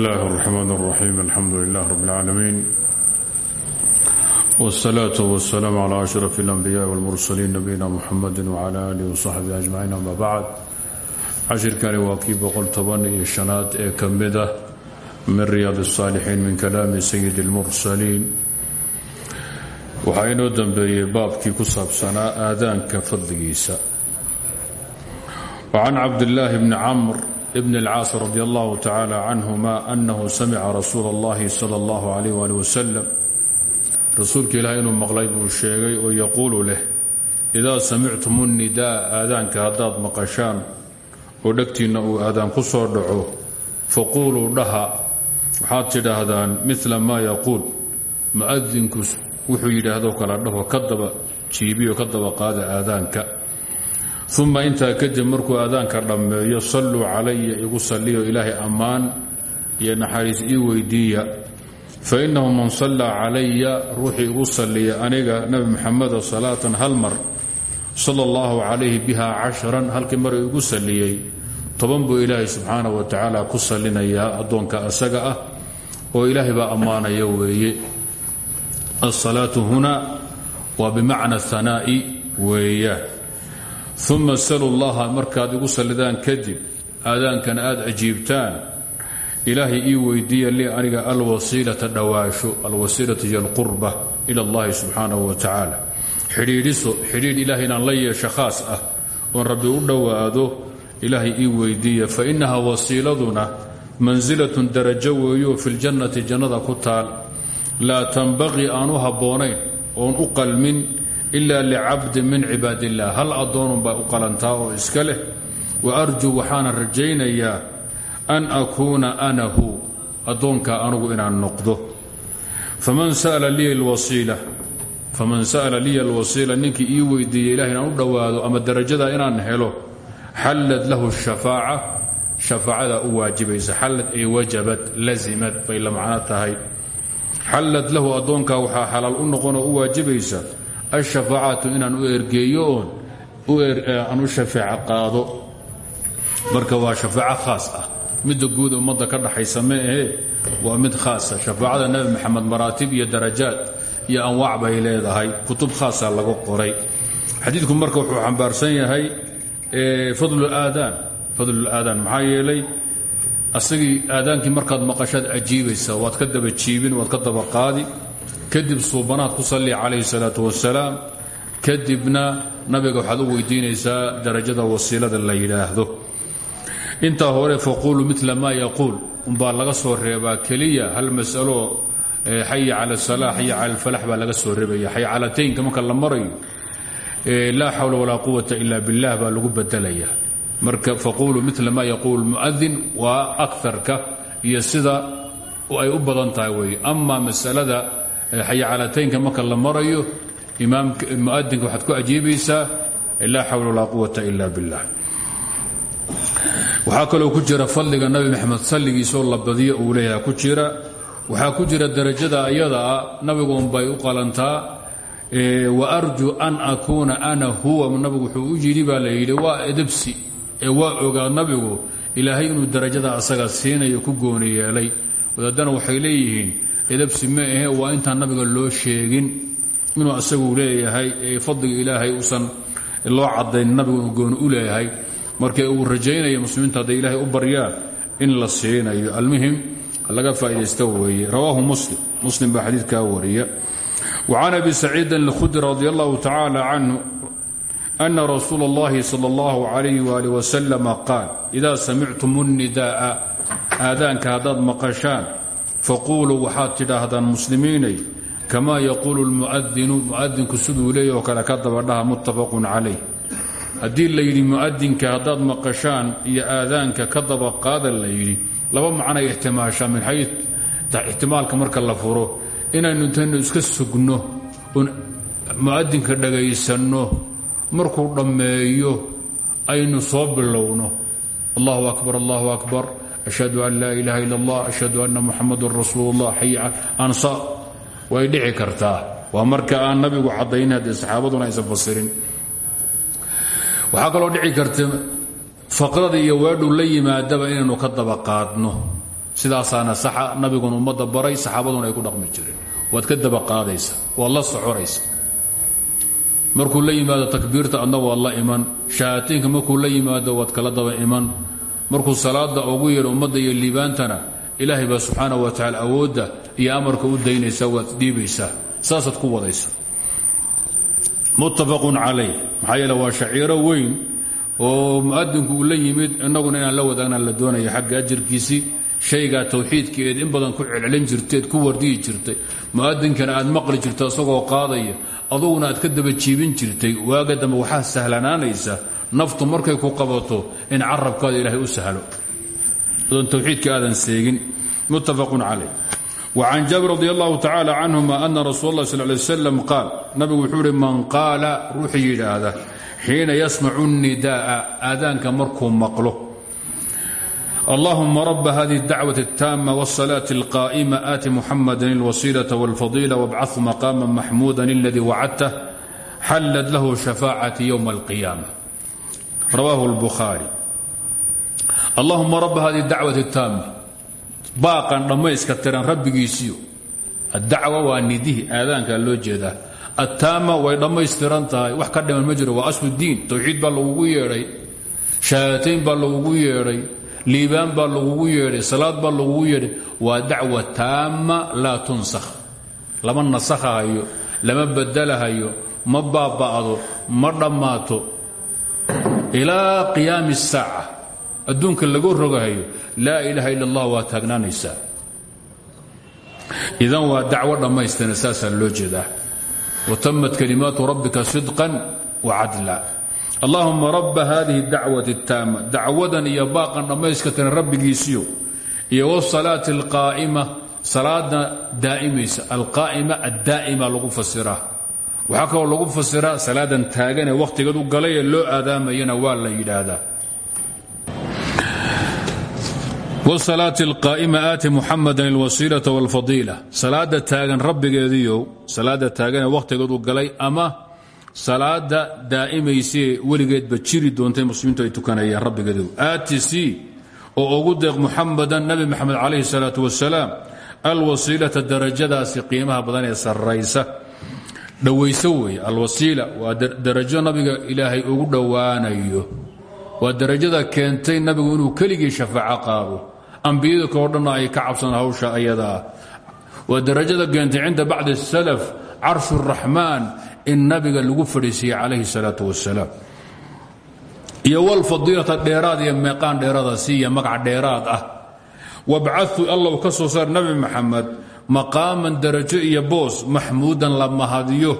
الله الرحمن الرحيم الحمد لله رب العالمين والصلاة والسلام على أشرف الأنبياء والمرسلين نبينا محمد وعلى آله وصحبه أجمعين أما بعد cashirkani waa kii boqol toban iyo shanaad ee ka mid ah min riyaad الصاalixiin min kalaami sayid اlmursaliin waxaa inoo dambeeyey baabkii ku saabsanaa aadaanka fadligiisa وcan cabdالlaahi bni camr bn اlcaas radi allahu tacala canهuma anahu samica rasuula اllahi salى اllahu عalيh ali waslm rasuulka ilaah inuu maqlay buu sheegay oo yaquulu leh idaa samictum الnidaa aadaanka haddaad maqashaan oo dhegtiinna uu aadaan ku soo dhaco faquuluu dhaha waxaad tidhaahdaan mila maa yaquul mu'adinku wuxuu yidhaahdo kala dhaho ka daba jiibiyo ka daba qaada aadaanka uma intaa kadib markuu aadaanka dhammeeyo salluu calaya igu salliyo ilaahay ammaan iyo naxariis ii weydiiya. Fa innahu man sallaa calaya ruuxii igu salliya aniga nebi maxameda salaatan hal mar sala allahu calayhi biha casharan halkii mar igu salliyey toban buu ilaahay subxaana wa tacaala ku sallinayaa addoonka asaga ah oo ilaahay baa ammaanaya weeye. Alsalaatu huna waa bimacna hanaa'i weeyaan uma salu llaha markaad igu sallidaan kadib aadaankana aad ajiibtaan ilaahay ii weydiiya lii aniga alwasiilata dhowaasho alwasiilatu iyo alqurba ila allahi subxaanahu wa tacaala xidhiidhiso xidhiidh ilaahay inaan la yeesho khaas ah oon rabbi u dhowaado ilaahay ii weydiiya fa innaha wasiiladuna mansilatun darajo weeyo fi ljannati jannada ku taal laa tanbaqii aan u oon u qalmin ila licabdin min cibaad illah hal addoonunbaa u qalantaa oo iska leh? Wa arjuu waxaana rajaynayaa an akuuna anahu addoonkaa anugu inaan noqdo. Faman sa'la liya alwasiila ninkii ii weydiiyey ilahay inaan u dhowaado ama darajada inaan helo xallad lahu shafaaca shafaacadaa u waajibaysa. Xallad ay wajabad lazimad bay la macno tahay. Xallad lahu addoonkaa waxaa xalaal u noqon oo u waajibaysa ashafaacatu inaan u ergeeyo oon aan u shafeeco qaado. Marka waa shafaaco khaas ah. Midda guud ummadda ka dhaxaysa ma waa mid khaasa shafaacada nebi maxamed maraatib iyo darajaad iyo anwaac bay leedahay. Kutub khaasa lagu qoray. Xadiidku marka wuxuu xambaarsan yahay fadluaadaan fadlulaadaan maxaa yeelay asagii aadaankii markaad maqashaad ajiibaysaa waad ka daba jiibin waad ka daba qaadi kadib suubanaad ku salli calayhi salaatu wasalaam kadibna nabiga waxaad u weydiinaysaa darajada wasiilada la yidhaahdo. Intaa hore faquulu mila maa yaquul umbaa laga soo reebaa keliya hal masalo xaya cala asala xaya cala alfalax baa laga soo reebaya. Xaycalataynka marka la marayo laa xawla walaa quwata ila billah baa lagu bedelaya. Marka faquulu mila maa yaquul muadin waa akarka iyo sida ay u tahay weeye. Ama masalada xayacalataynka marka la marayo muadinka waxaad ku ajiibaysaa laa xawla walaa quwata ila billah. Waxaa kaloo ku jira fadliga nabi maxamed salligiisoo la badiyo ku jira. Waxaa ku jira darajada ayadaa nabiguunbay u qalantaa waarju an akuuna ana huwa nabigu wuxuu u yidhi baa la waa edabsi ee waa ogaa nabigu ilaahay inuu darajada asaga siinayo ku gooni yeelay. Wadaadana waxay leeyihiin edabsi ma ahe waa intaan nabiga loo sheegin inuu asagu leeyahay ee fadliga ilaahay usan loo cadayn nabigu inuu gooni u leeyahay marka uu rajaynayo muslimiintu hadday ilaahay u baryaan in la siinayo almuhim laga faa'idaysta weeye rawaahu muslim muslim baa xadiidkaa wariya وعن أبي سعيid الخdري رضي الله تعالى عنه أن رsuuل اللhi صلى الله عليه وaله وسلم قاaل إذا سمعتم النداء aadaanka haddaad maqشhaan faquuluu waxaad tidhaahdaan muslimiinay kamaa yaquulu muadinu muadinku siduu leeyah oo kale ka dabadhaha muttafaqun calayh. Haddii layidhi muadinka haddaad maqashaan iyo aadaanka ka dabaqaada layidhi laba macnay ixtimaashaa min xayu ixtimaalka marka la furo inaynu intaynu iska sugno oon mu'adinka dhagaysanno markuu dhammeeyo aynu soo bilowno allahu akbar allahu akbar ashhadu an laa ilaaha illa allah ashhadu anna muxamadun rasuulu llah xay ansa way dhici kartaa waa marka aan nabigu caddayn haddee saxaabaduna aysan fasirin waxaa kaloo dhici karta faqrada iyo weedhu la yimaadaba inaynu ka daba qaadno sidaasaana saxa nabiguna ummadda baray saxaabaduna ay ku dhaqmi jireen waad ka daba qaadaysa waad la socoraysa markuu la yimaado takbiirta adna waad iman shahaatiinka markuu la yimaado waad kala daba iman markuu salaada ugu yeedho ummadda iyo liibaantana ilaahay baa subxaana wa tacaala awoodda iyo amarka u daynaysaa waad dhiibaysaa. Saasaad ku wadaysa. Muttafaqun calayh. Maxaa yeele waa shaciiro weyn oo mu'adinku uu la yimid innaguna inaan la wadaagna la doonaya xagga ajirkiisii shaygaa tawxiidkeed in badan ku celcelin jirteed ku wardiyi jirtay. Mu'adinkana aad maqli jirta isagoo qaadaya. Aduguna aad ka daba jiibin jirtay. Waaga dambe waxaa sahlanaanaysa naftu markay ku qabato in carabkaada ilaahay u sahlo adoon tawxiidka aadan seegin muttafaqun calayh وcan jaabir radi allahu tacala canهuma ana rasuul اlah sal lay slam qaal nabigu wuxuu uhi man qaala ruuxii yidhaahda xiina yasmacu الnidaءa aadaanka markuu maqlo allahuma raba hadihi اdacwaة الtaama wالsalaaة اlqaa'ma aati muxamada اlwasiilaة wاlfadiila wاbcaثu maqama maxmuda اladii wacadtah xallad lahu shafaacaةi ywma اlqiyaama rawaahu اlbukhaari allahuma raba hadihi dacwati taama baaqan dhammayska tiran rabbigiisiyo addacwa waa nidihi aadaankaa loo jeedaa attaama way dhammaystiran tahay wax ka dhiman ma jiro waa aslu diin towxiid baa lagugu yeedhay shahaadatayn baa lagugu yeedhay liibaan baa lagugu yeedhay salaad baa lagugu yeedhay waa dacwa taama laa tunsakh lama nasakhahayo lama badalahayo ma baaba'do ma dhammaato ilaa qiyaami الsaaca adduunka lagu rogahayo laa ilaaha ila allah waa taagnaanaysaa idan waa dacwo dhammaystana saasaa loo jeedaa watamat kalimaatu rabbika sidqan wacadla allahuma raba hadihi dacwati اtaama dacwadan iyo baaqan dhammayskatiran rabbigiisiyo iyo wsalaati alqaa'ima salaada daa'imaysa alqaa'ima addaa'ima lagu fasiraa waxaa kaloo lagu fasiraa salaadan taaganee wakhtigeed u galay ee loo aadaamayana waa la yidhaahdaa. Wsalaati alqaa'ima aati muxamadan alwasiilata walfadiila. Salaada taagan rabbigeediiow salaada taaganee wakhtigeedu galay ama salaada daa'imaysee weligeedba jiri doontay muslimiintu ay tukanayaan rabbigeedu aati c oo ugu deeq muxamadan nabi maxamed calayhi salaatu wasalaam alwasiilata darajadaasi qiimaha badan ee sarraysa dhowayso weeye alwasiila waa darajo nabiga ilaahay ugu dhowaanayo. Waa darajada keentay nabigu inuu keligii shafaaco qaado. Ambiyada kao dhanna ay ka cabsan hawsha ayadaa waa darajada keentay cinda bacdi salaf carshu raxmaan in nabiga lagu fadhiisiiyey calayhi salaatu wasalaam iyo walfadiilata dheeraad iyo meeqaan dheeraada siiya magac dheeraad ah. Wabcau allow ka soo saar nabi maqaaman darajo iyo boos maxmuudan la mahadiyo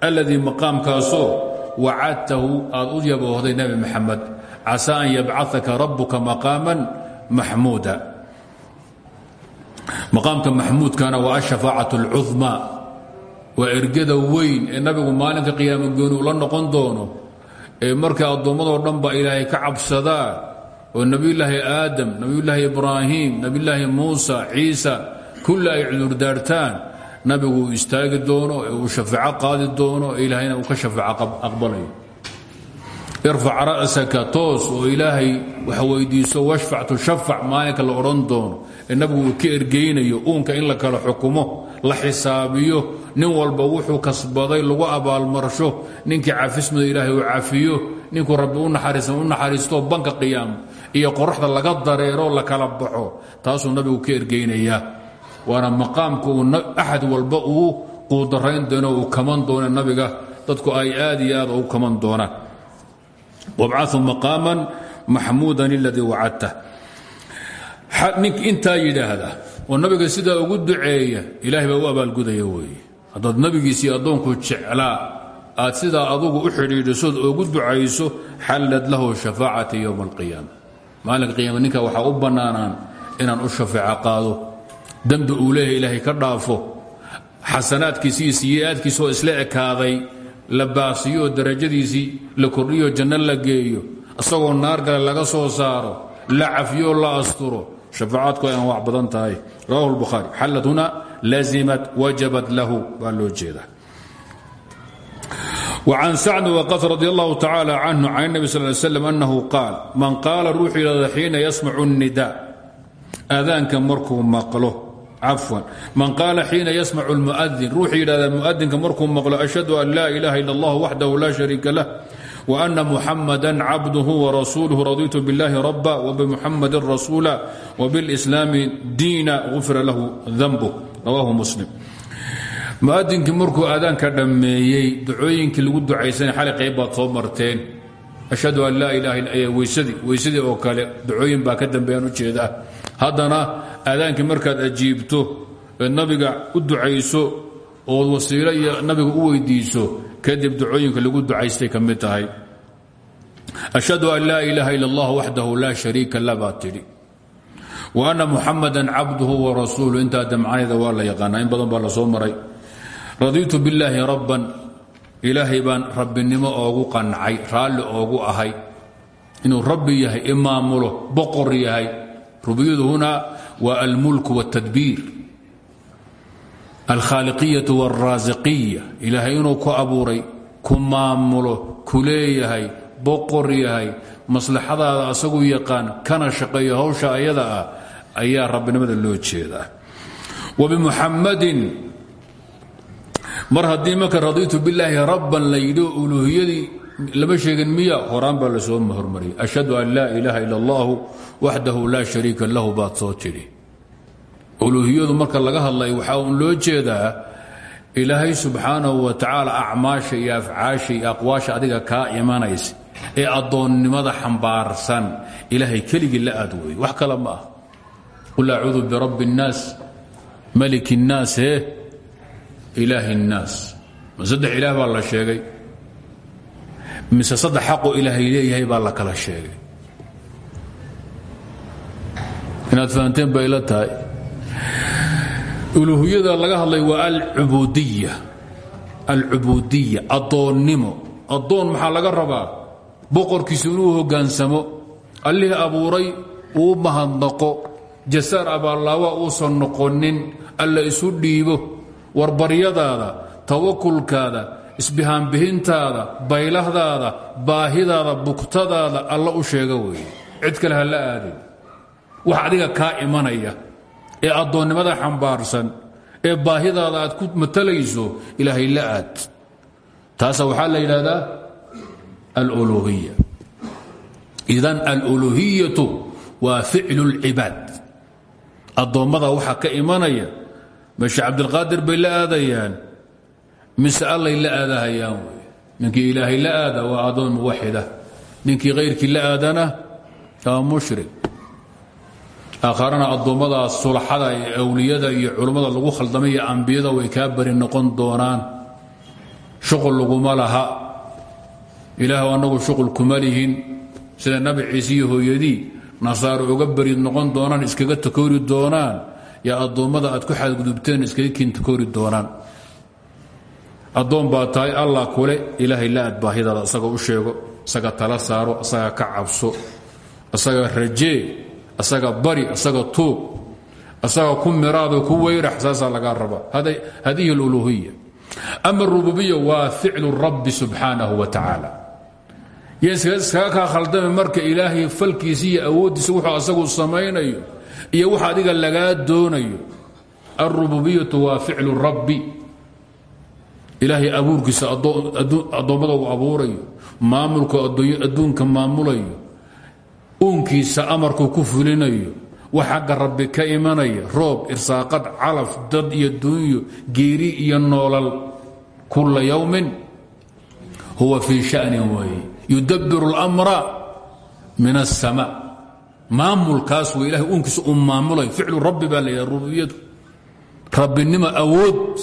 alladii maqaamkaasoo wacadtahu aad u yaboohday nabi maxamed casaa an yabcaaka rabuka maqaaman maxmuuda. Maqaamka maxmuudkana waa ashafaacat اlcumaa waa ergada weyn ee nabigu maalinka qiyaama gooni ula noqon doono ee markay addoommadoo dhan ba ilaahay ka cabsadaa oo nebiyulaahi aadam nebiyulaahi ibraahim nebiyulaahi muusa ciisa kulli ay cudurdaartaan nabigu uu doono ee uu shafaaco qaadi doono ilaahayna uu ka shafaaco aqbalayo. Irfac ra'saka toos oo ilaahay wax weydiiso washfac tushafac maalinka la odhan doono nabigu ka ergeynayo uunka in la kala xukumo la xisaabiyo nin walba wuxuu kasbaday lagu abaalmarsho ninkii cafismada ilaahay uu cafiyo ninkuu rabbi u naxariisto banka qiyaamo iyo qoraxda laga dareero la kala baxo taasuu nabigu ka ergeynayaa waana maqaamka uu axad walba uu quudarayn doono uu kaman doono nabiga. Dadku ay aad iyo aad ugu kaman doonaan wabcau maqaaman maxmuudan iladii wacadta. Nink intaa yidhaahda oo nabiga sidaa ugu duceeya ilahay baa u abaalgudaya weeye. Haddaad nabigiisii addoonku jeclaa aad sidaa adugu u xidhiidhisood ugu ducayso xallad lahu shafaacati yowma alqiyaama maalinka qiyaama ninka waxaa u bannaanaan inaan u shafeeco qaado dembi uu leeyahay ilaahay ka dhaafo xasanaadkiisi iyo siyi'aadkiisoo isla ekaaday la baasiyo oo darajadiisii la kordhiyo janno la geeyo isagoo naar gale laga soo saaro la cafiyoo la asturo shafaacaadku ay anwaac badan tahay rawahu lbukhaari xallad huna lazimat wajabat lahu baa loo jeedaa وcan sacd waqas radi allahu tacala canhu can الnabi sal ly slam annahu qaal man qaala ruuxuu yidhahda xiina yasmacu الnida aadaanka markuu maqlo cafwan man qaala xiina yasmacu اlmuadin ruuxuu yidhahda muadinka markuu maqlo ashhadu an laa ilaha ila اllah waxdahu la shariika lah وأن محمدا عبده ورسوله رضيت بالله ربا وبمحمد رسولا وبالإسلام دينا غفر له ذنبه رواه مسلم muadinkii markuu aadaanka dhammeeyey ducooyinkii lagu ducaysanay xali qayb baad soo marteen ashhadu an laa ilaha illa weysadii weysadii oo kale ducooyin baa ka dambeeyaan ujeedaa haddana aadaankii markaad ajiibto eed nabiga u ducayso ood wasiilo iyo nabiga u weydiiso kadib ducooyinka lagu ducaystay ka tahay. Ashhadu an laa ilaaha ila allah waxdahu laa la tidhi. Wa anna muxamadan cabduhu warasuulu intaa damcanayda waa la yaqaanaa in badan baa la soo maray. Radiitu billaahi rabban ilaahay baan rabbinimo oogu qancay raalli oogu ahay. Inuu rabbi yahay imaamulo boqor yahay rubiyadu hunaa waa almulk wاtadbiir alkhaaliqiyatu wاlraasiqiya ilaahay inuu ku abuuray ku maamulo ku leeyahay boqor yahay maslaxadaada asagu yaqaan kana shaqeeyo hawsha ayada ah ayaa rabbinimada loo jeedaa. Wbimuxammadin mar haddii marka radiitu billaahi rabban la yidhi uluuhiyadii lama sheegin miya horaan baa waxdahu laa shariika lahu baad soo tidhi uluuhiyadu marka laga hadlayo waxaa uun loo jeedaa ilaahay subxaanahu wa tacaala acmaasha iyo afcaasha iyo aqwaasha adiga kaa imanaysa ee addoonnimada xambaarsan ilaahay keligii la aad weeye wax kale ma ah qul acuudu birabbi اnnaas maliki اnnaas e ilaahi اnnaas ma saddex ilaah baa la sheegay mise saddex xaqoo ilaahay leeyahay baa la kala sheegay inaad fahanteen bay la tahay. Uluuhiyada laga hadlay waa alcubuudiya alcubuudiya addoonnimo. Addoon maxaa laga rabaa? Boqorkiisu inuu hoggaansamo allihii abuuray uu mahadnaqo. Jasaar abaallaawa uusan noqonin. Alla isu dhiibo. Warbaryadaada tawakulkaada isbihaanbihintaada baylahdaada baahidaada bugtadaada alla u sheega weeye. Cid kale ha la aadin wax adiga kaa imanaya ee addoonnimada xambaarsan ee baahidaada aad ku matalayso ilaahay la taasa waxaa la yidhahdaa aluluhiya idan aluluhiyatu waa ficlu اlcibaad addoommada waxaa ka imanaya meeshe cabdilqaadir bay la aadayaan mise allay la aadahayaan wey ninkii ilaahay la aada waa addoon muwaxida. Ninkii kayrkii la aadana waa mushrik aakharana addoommadaas sulaxada iyo awliyada iyo culummada lagu khaldamay iyo ambiyada way kaa bari noqon doonaan. Shuqul laguma laha. Ilaah annagu shuqul kuma sida nabi ciise iyo hooyadii uga bari noqon doonaan iskaga takoori doonaan yaa addoommada aad ku xadgudubteen iskaga kintakoori doonaan. Addoon baa tahay allah kule ilaahay la aad baahidaada u sheego isaga tala saaro isaga ka cabso isaga rajee isaga bari isaga tuug isaga ku miraado ku weyrax saasaa lagaa rabaa. Hadihi اluluhiya ama اrububiya waa ficlu rabbi subxaanahu wa tacaala. Iskaga kaa khaldame marka ilaahay falkiisa iyo wuxuu asagu samaynayo iyo wax adiga lagaa doonayo. Alrububiyatu waa ficlu rabbi. Ilaahay abuurkiisa addoommada uu abuurayo maamulku adduunka maamulayo uunkiisa amarkuu ku fulinayo wax xagga ka imanaya roob irsaaqad calaf dad iyo duunyo geeri iyo noolal kulla yawmin huwa fii shanin weeye. Yudabbiru اlmra min aلsama maamulkaas wey ilahay uunkiisa uu maamulayo ficlu rabbi baa la yidhaha rububiyadu rabbinimo awood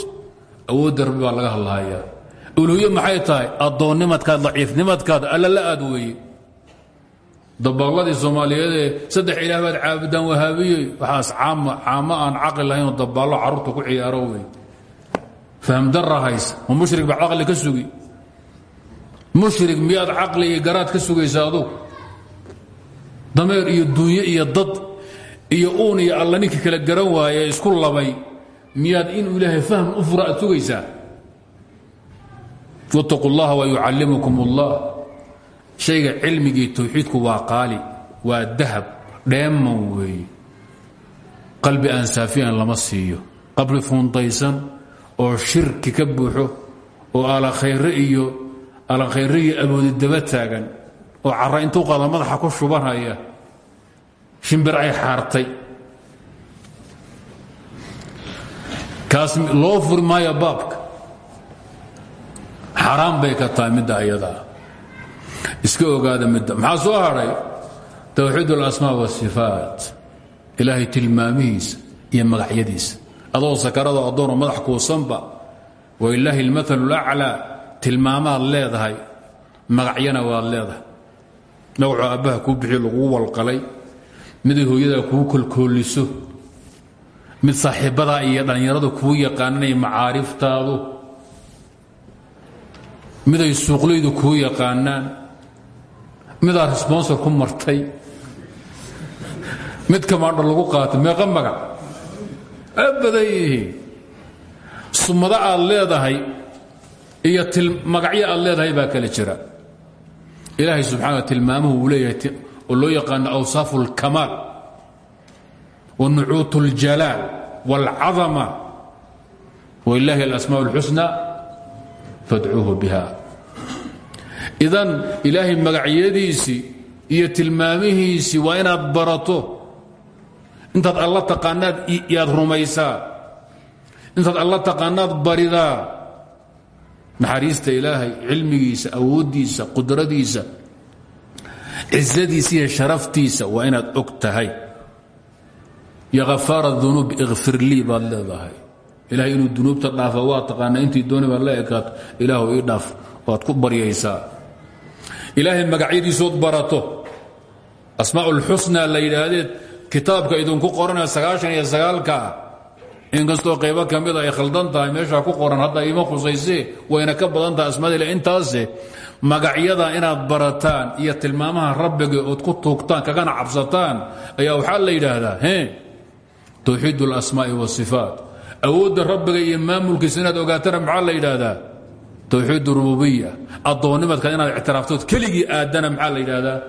awoodda rabbi baa laga hadlahayaa. Uluhiye maxay tahay? Addoonnimadkaad daciifnimadkaada alla la aad dabaqladii soomaaliyeed ee saddex ilaah baad caabudaan wahaabiyey waxaas caamo aan caqli lahaynoo dabaallo carruurta ku ciyaaro wey. Fahmdara haysa ma mushrik baad caqli ka sugi? Mushrig miyaad caqli iyo garaad ka sugaysa adug iyo duunye iyo dad iyo uun iyo alla ninkii kala garan waaye isku labay miyaad inuu ilaahay fahm u fura aad sugaysaa wa yucallimukum shayga cilmigii towxiidku waa qaali waa dahab dheeman weeye qalbi aan saafiyan lama siiyo. Qabri fuuntaysan oo shirki ka buuxo oo alakhayre iyo alakhayre iyo aboodi daba taagan oo cara intuu qaada madaxa ku shubanaya shimbir ay xaartay. Kaas loo furi maayo baabka. Xaraam bay ka tahay midda ayadaa iska ogaada midda maxaa soo hadhay towxiid اlasmaa wاsifaat ilaahay tilmaamihiisa iyo magacyadiisa adoo sakarado addoonoo madax kuusanba walilaahi اlmaal اlaclىa tilmaamaad leedahay magacyana waad leedahay magacuu aabbaha kuu bixiyo laguu walqalay miday hooyadaa kuu kolkooliso mid saaxiibbadaa iyo dhallinyaradu kuu yaqaananay macaariftaadu miday suuqlaydu kuu yaqaanaan midaa responsor ku martay mid kamaandho lagu qaatay meeqa magac a badan yihiin sumado aad leedahay iyo magacyo aad leedahay baa kale jira ilaahay subxaana tilmaamuhu uu leeyahay oo loo yaqaano awsaafu اlkamaal wanucuut اljalaal wاlcadama wlaahi alasmaa اlxusna fadcuuhu biha idan ilaahay magacyadiisii iyo tilmaamihiisii waa inaad barato. Intaad alla taqaanaad yaad rumaysaa. Intaad alla taqaanaad baridaa. Naxariista ilaahay cilmigiisa awooddiisa qudradiisa cizadiisa iyo sharaftiisa waa inaad og tahay. Yo hafaara dunuub ikfir lii baad leedahay. Ilahay inuu dunuubta dhaafa waa taqaanaa intii dooni baad la ekaato ilaahu ii dhaaf waad ku baryaysaa ilaahay magacyadiisood barato. Asmaa ulxusna la yidhaahdeed kitaabka idinku qoranee sagaashan iyo sagaalka inkastoo qaybo ka mida ay khaldan tahay meeshaa ku qoran hadda ima khusaysee wayna ka badan tahay asmaadile intaase magacyada inaad barataan iyo tilmaamaha rabbiga ood ku tuugtaan kagana cabsataan ayaa waxaa la yidhaahdaa towxiid اlasmaa'i wاsifaat awoodda rabbiga iyo maamulkiisa inaad ogaatana maxaa la yidhaahdaa towxiid rububiya addoonnimadka inaad ictiraaftood keligii aadana maxaa la yidhaahdaa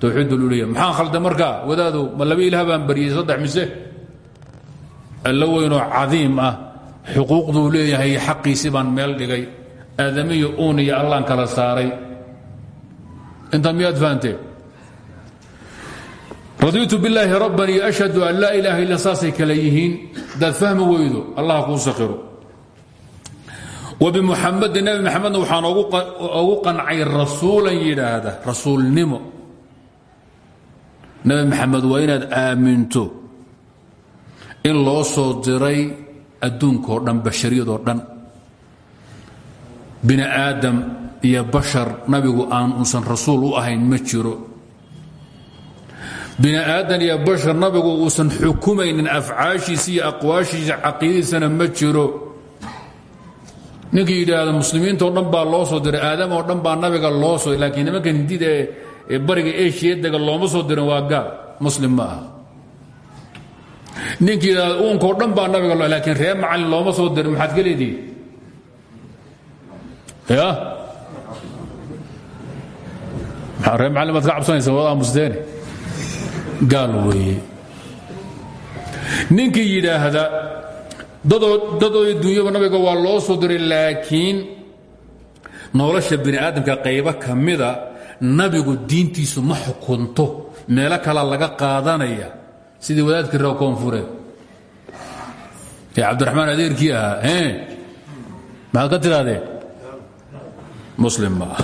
towxiid ululiya. Maxaa khalda markaa? Wadaadu ma laba ilaah baan baryey saddex mise? Allo weynoo cadiim ah xuquuqduu leeyahay xaqiisii baan meel dhigay aadamiyo uun iyo allaan kala saaray. Intaa miyaad fahanteen radiitu billaahi rabban iyo ashhadu an laa ilaaha illa saasay kale yihiin. Hadaad fahmi weydo allah kuu sakiro wbimuxamadin nabi maxamedna waxaan ogu qancay rasuulan yidhaahda rasuulnimo nabi maxamed waa inaad aaminto in loo soo diray adduunkao dhan bashariyadoo dhan bini aadam iyo bashar nabigu aan uusan rasuul u ahayn ma jiro bini aadan iyo bashar nabigu uusan xukumaynin afcaashiisa iyo aqwaashiisa caqiidadiisana ma jiro ninkii yidhaahda muslimiintao dhan baa loo soo diray aadam oo dhan baa nabiga loo soo laakiin nimanka hindida ee bariga eshiya dega looma soo dirin waa gaal muslim ma aha. Ninkii yidhahda uunkao dhan baa nabiga loo laakiin reer macalin looma soo dirin maxaad ka leedihi ya? Reer macalin baad ka cabsanaysa waad aamusteene gaal weeye. Ninkii yidhaahda dadoo dunyaba nabiga waa loo soo diray laakiin nolosha bini aadamka qaybo ka mida nabigu diintiisu ma xukunto. Meelo kala laga qaadanaya. Sidii wadaadkii reer koonfureed ee cabdiraxmaan adeerkii ahaa maxaad ka tidhaahdeen muslim ma ah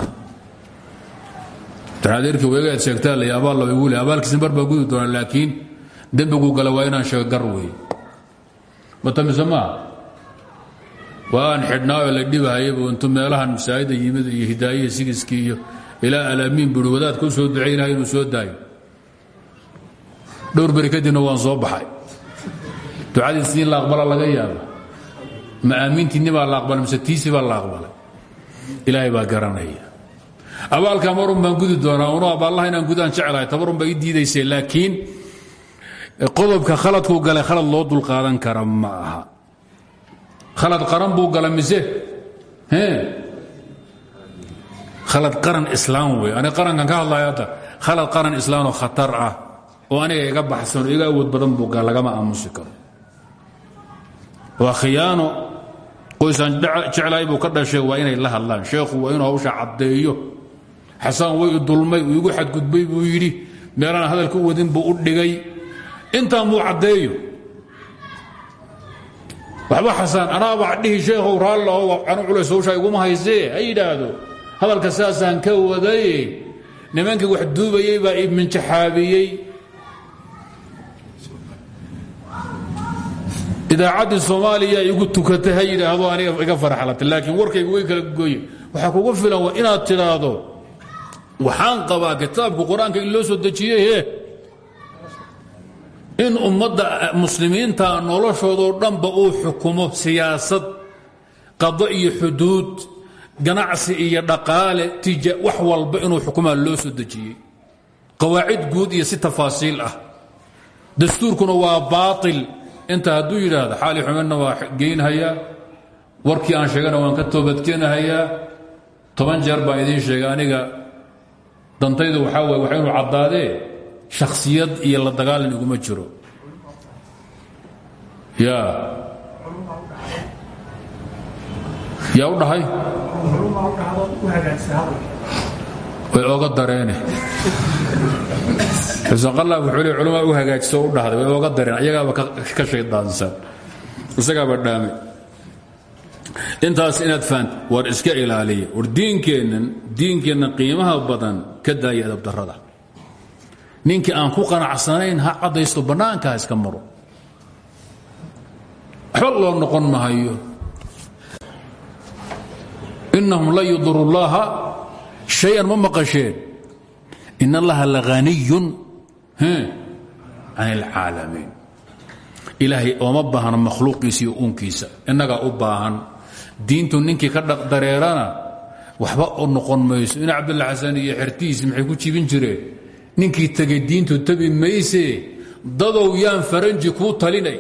adeerkii sheegtaa lay abaal laba igu le abaalkiisna bar baa gudi laakiin dembiguu gala waa inaan sheego gar matamise maaha waa aan xidhnaaoo la dhibahayaba intu meelahan masaajida yimid iyo hidaayihii sigiskii iyo ilaa alaamiin bui wadaadka u soo ducay ilahay inuu soo daayo. Dhowr beri waan soo baxay. Ducadiisii in la aqbala laga yaaba ma aamiintiinni baa la aqbalay mise tiisii baa la aqbalay ilaahay baa garanaya. Abaalka marun baan gudi doonaa unu abaallaha inaan gudaan jeclahay tabarun baa ii laakiin qodobka khaladkuu galay khalad loo dulqaadan kara ma aha. Khalad qaran buu gala mise? Khalad qaran islaam wey ani qarankan ka hadlaya hadda khalad qaran islaanoo khatar ah oo aniga iga baxsan iga awood badan buu gaa lagama aamusi karo. Waa khiyaano qoysaan buu ka dhashay waa inay la hadlaan. Sheekhu waa inuu hawsha caddeeyo. Xasaan way dulmay uu igu xadgudbay buu yidhi. Meelaan hadalka u wadin buu u dhigay intaan buu caddeeyo. Waxba xasaan anaaba dhihi sheekhow raallahu anu culays hawshaa iguma haysee ha yidhaahdo. Hadalka saasaan ka waday nimankii wax duubayey baa iminjaxaabiyey idaacaddii soomaaliya igu tukatay ha yidhaahdo aniga iga farxalatay. Laakiin warkayga way kala gooye. Waxaa kugu filan waa inaad tidhaahdo waxaan qabaa kitaabku qur'aanka in loo soo dejiyey in ummadda muslimiinta noloshoodoo dhanba uu xukumo siyaasad qado iyo xuduud ganacsi iyo dhaqaale tija wax walba inuu xukumaa loo soo dejiyey. Qawaacid guud iyo si tafaasiil ah. Dastuurkuna waa baail inta hadduu yidhaahdo xaali xumenna waa geynhayaa warkii aan sheegana waan ka toobadkeenahayaa toban jeer baan idiin sheegay aniga. Dantaydu waxaa waay waxa inuu shakhsiyad iyo la dagaalan iguma jiro. Ya. Yaa u dhahay? Way oga dareene. Xusanqalaab wuxuu le culamaa u hagaajiso u dhahday way oga dareen ayagaaba ka shaydaansan. Isagaaba dhaamay intaas inaad fahamta war iska ilaaliya. War diinkeennan diinkeennan qiimaha badan ka daaya adabdarrada ninkii aan ku qanacsanayn ha caddaysto bannaankaa iska maro. Waxba noqon mahayo innahum la yuduru llaha shay-an ma maqasheen. In allaha lahaniyun can alcaalamiin ilaahay ooma baahno makhluuqiisa iyo uunkiisa. Innagaa u diintu ninkii ka dhaqdareerana waxba noqon mayso. In cabdullah xasan iyo xertihiisi maxay ku jibin jireen ninkii tegay diintu tabi mayse dadow yaan faranji kuu talinay.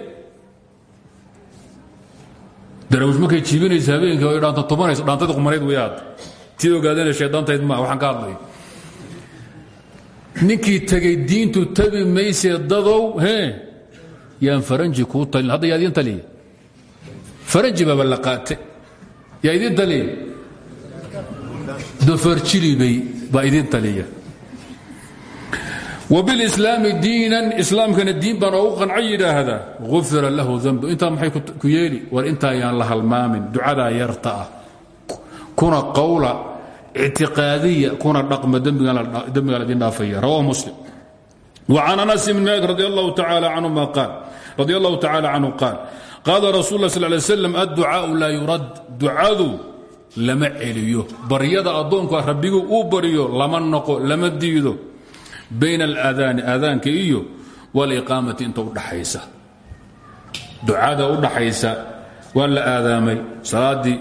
Darawush markay jiibinaysa habeenkii o dhaanta tubanayso dhaantadii qumanayd wayaad tii ogaadana shaydaantayd maa waxaan ka hadlay. Ninkii tegey diintu tabi maysee dadow hee yaan faranji kuu talin. Hadda yaa idiin taliya faranji baaba la qaate yaa idiin taliya dofarjilibay baa idiin taliya wbilislaami diinan islaamkana diin baan oogu qanca yidhaahdaa ufira lahu danbu intaa maxay ku yeeli war intaa yaan la halmaamin ducadaa yarta ah kuna qawla ictiqaadiya kuna dhaqma dembigaa ladin dhaafaya rawahu muslim وcan anas bn malik radi allahu tacala canhu qaal qaala rasul lah sal lay slam adducaau laa yurad ducadu lama celiyo baryada addoonku rabbigu uu baryo lama noqo lama diido bayn alaadaani aadaanka iyo waliqaamati inta udhaxaysa ducada udhaxaysa waa la aadaamay. Salaaddii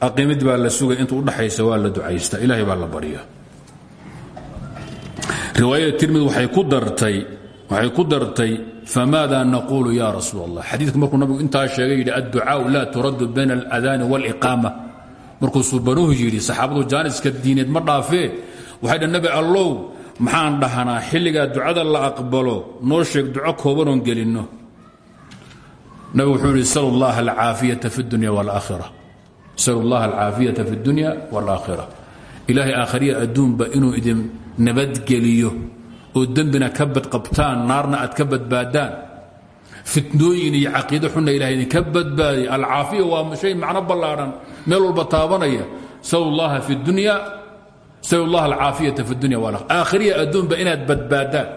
aqimid baa la sugay inta udhaxaysa waa la ducaysta ilahay baa la barya. Riwaayada tirmid waxay ku dartay famaada naquulu ya rasuul allah xadiidku markuu nabigu intaa sheegay yidhi adducaau laa turaddu bayna alaadaani waliqaama. Markuu suubanuhu yidhi saxaabadu jaaniska diineed ma dhaafee? Waxay dha nabi allow maxaan dhahanaa xilligaa ducada la aqbalo noo sheeg duco koobanoon gelinno. Nabigu wuxuu yidhi sal llaha alcaafiyata fi dunya walaaakhira sal llaha alcaafiyata fi dunya waalaakhira ilaahay aakhariya adduunba inuu idin nabadgeliyo oo dembina ka badqabtaan naarna aad ka badbaadaan. Fitnooyin iyo caqiido xunna ilahay idinka badbaadiy alcaafiya waa shay macno ballaadhan meel walba taabanaya. Sal fi dunya sal اllah alcaafiyata fi dunya wal aakhiriya adduunba inaad badbaadaan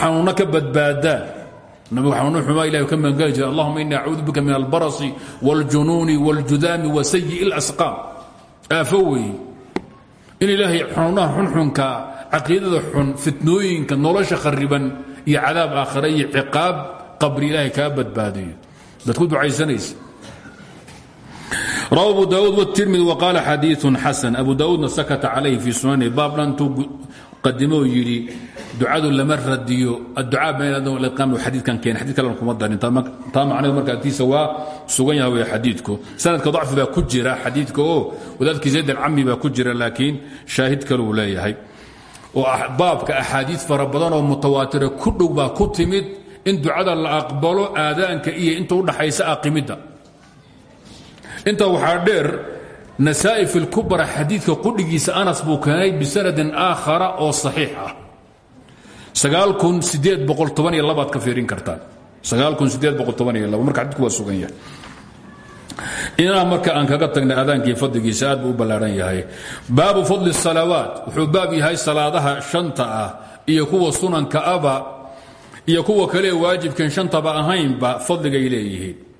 xanuunno ka badbaadaan nabigu xanuunno xumaa ilahi ka magangeli jira allahuma ini acuudu bika min albarasi wاljunuuni wاljudaami wa sayi اlasqaam aafo weeye in ilaahay xanuunaha xunxunka caqiidada xun fitnooyinka nolosha khariban iyo cadaab aakhira iyo ciqaab qabri ilaahay kaa badbaadiyo dad ku ducaysanaysa raw abu daud wtirmidi wqaala xadiiu xasan abu daudna sakata calayhi fii sunani baab dhantuu qadimo yidhi ducadu lama radiyo adducaa bayn xadiikan keen xadid kalena kuma darin. Taa macnahedu marka agtiisa waa sugan yaha wey xadiidku. Sanadka dacfi baa ku jira xadiidka oo wadaadkii zayd alcami baa ku jira laakiin shaahid kale uu leeyahay. Oo baabka axaadiid fara badan oo mutawaatira ku dhow baa ku timid in ducada la aqbalo aadaanka iyo inta udhaxaysa aqimidda intaa waxaa dheer nasaa'i fi lkubra xadiidka qudhigiisa anas buu keenay bisanadin aakhara oo saxiix ah. Aad ka fiirin kartaan. Marka xadidku waa sugan yahay. Inaa marka aan kaga tagnay adaankii fadligiisa aad buu u yahay. Baabu fadli الsalawaat wuxuu baab yahay salaadaha shanta ah iyo kuwa sunanka aba iyo kuwa kale waajibkan shantaba ahaynba fadligay leeyihiin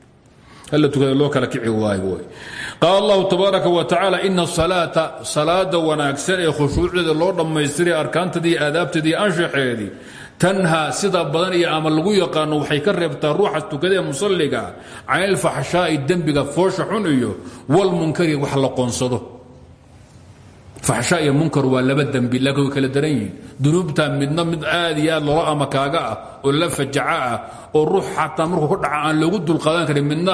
hala tukada loo kala kici waayo qaal allahu tabaaraka wa tacaala ina salaata salaada wanaagsan ee khushuucdeeda loo dhammaystiray arkaanteedii aadaabteedii anshaxeedii tanhaa sida badan iyo ama lagu yaqaano waxay ka reebtaa ruuxa tukadee musalliga can ilfaxshaa'i dembiga foosha xun iyo walmunkari wax la qoonsado. Faxshaa iyo munkar waa laba dembi laakiin kala daran yihiin. Midna mid aad iyo aad loola amakaaga ah oo la fajaca ah oo ruux xataa ku dhaca aan loogu dulqaadan karin midna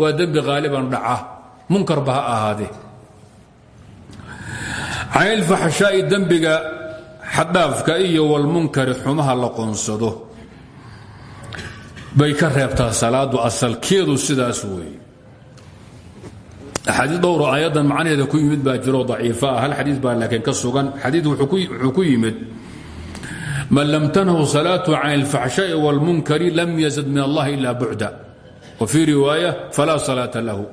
waa dembi haaliban dhaca. Munkarba ha ahaadee can ilfaxshaa'i dembiga xadhaafka iyo walmunkari xumaha la qoonsado. Bay ka reebtaa salaadu asalkeedu sidaas weeye. Axaadii dhowro aayaddan macnaheeda ku yimid baa jiroo daciifa ah. Hal xadiid baa laakiin ka sugan. Xadiid wuxuu ku yimid man lam tanhu salaatu can ilfaxshaa'i wاlmunkari lam yazad min allahi ila bucda wa fii riwaaya falaa salaata lahu.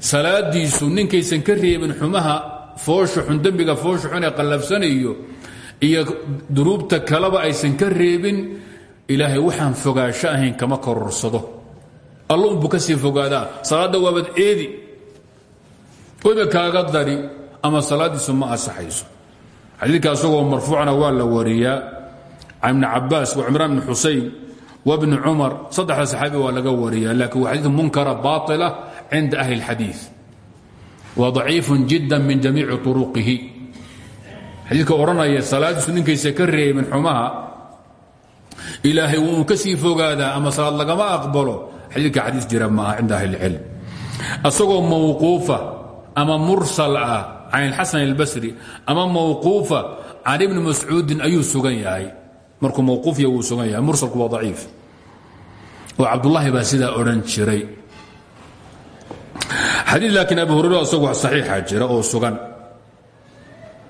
Salaadiisu ninkaysan ka reebin xumaha foosha xun dembiga foosha xun ee qallafsanayo iyo dunuubta kaleba aysan ka reebin ilaahay waxaan fogaansho ahayn kama kororsado alla unbuu ka sii fogaadaa. Salaadda waabad eedi. Wayba kaaga dari ama salaaddiisu ma asaxayso xadiidka asagoo marfuucna waa la wariyaa. Can ibni cabaas wa bni cumar saddexda saxaabi waa laga wariyaa laakiin waa xadiid munkara baatila cinda ahli اlxadiid wa daciifun jidda min jamiici turuqihi xadiidka odhanaya salaadiisu ninkaysa ka reebin xumaha ilaahay wuu ka sii fogaadaa ama salaad lagama aqbalo xadiidka xadiis jira maaha cinda ahli اlcilm asagoo mawquufa ama mursal ah can ilxasan اlbasri ama mawquufa can ibni mascuudin ayuu sugan yahay markuu mawquufya wuu sugan yahay mursalku waa daciif oo cabdullaahi baa sidaa odhan jiray. Xadii laakiin abu hurera isagu saxiixa jira oo sugan.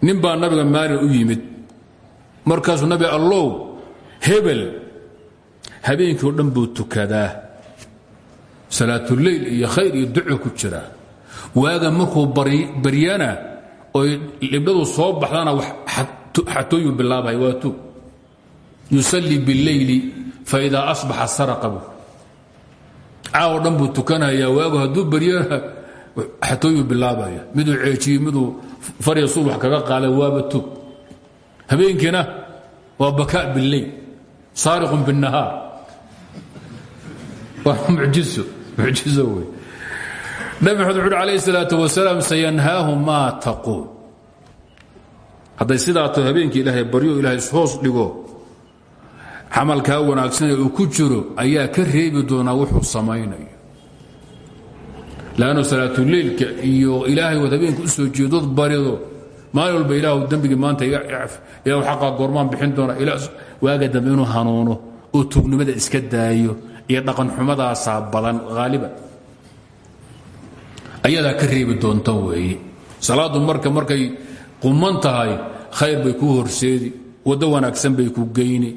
Nin nabiga maalin u yimid. Markaasuu nabi allow hebel. Habeenkii o dhan buu tukadaa. Salaatuleyl iyo khayr iyo ku jira. Waaga markuu baryana oy libdhadu soo baxdana xatooyuu bilaabay waa tug yusallii biاlleyli faidaa asbaxa saraqa bu caawo dhan buu tukanaya waagu hadduu baryana xatooyuu bilaabaya. Miduu ceejiyey miduu farya subax kaga qaalay waaba tug. Habeenkiina waa bakaa billeyl saariqun binnahaar. Waa mujiso mujiso wey nabi maxamed wuxuuhi alayh salaau wasalaam sayanhaahu maa taquul hadday sidaa taho habeenkii ilaahay baryo ilaahay ishoos dhigo camalkaa wanaagsan uu ku jiro ayaa ka reebi doonaa wuxuu samaynayo. Lanno salaatuleylka iyo ilaahay waad habeenka u soo jeedood barido maalin walba ilaahu dembigii maanta ilah xaqaa goormaan bixin doona. Waaga dambe inuu hanuuno oo tuugnimada iska daayo iyo dhaqanxumadaasaa badan haaliban ayadaa ka reebi doonta weeye. Salaadu marka markay quman tahay khayr bay kuu horseedi waddo wanaagsan bay ku geyni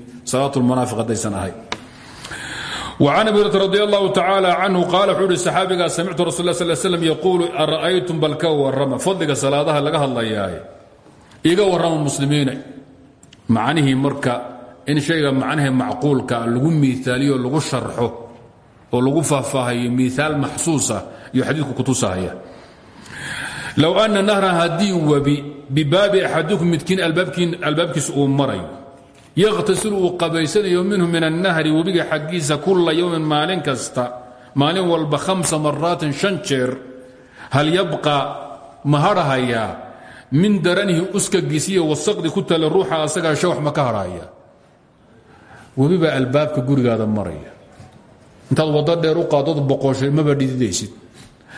وcan abi hurata radi allahu tacaala canhu qaala wuxuu uhi saxaabigaa samictu rasul la sl ara'aytum bal ka warrama? Fadliga salaadaha laga hadlayaaye iga warrama muslimiina. Macnihii marka in shayga macnaha macquulka lagu miaaliyo lagu sharxo oo lagu faahfaahayo miaal maxsuusa iyo xadiidku kutusahaya low ana nahran haddii webi bibaabi axadikum midkiin albaabkiisa uu marayo yakhtasilu uu qabaysanayo minhu min annahri webiga xaggiisa kula yowmin maalin kasta maalin walba hamsa maraatin shan jeer. Hal yabqa ma hadhahayaa min daranihi uskagiisiiyo wasaqdi ku tala ruuxa asagaa shawax ma ka hadhahaya webi baa albaabka gurigaada maraya. Intaad waddo dheer u qaadod boqoshay maba dhididaysid.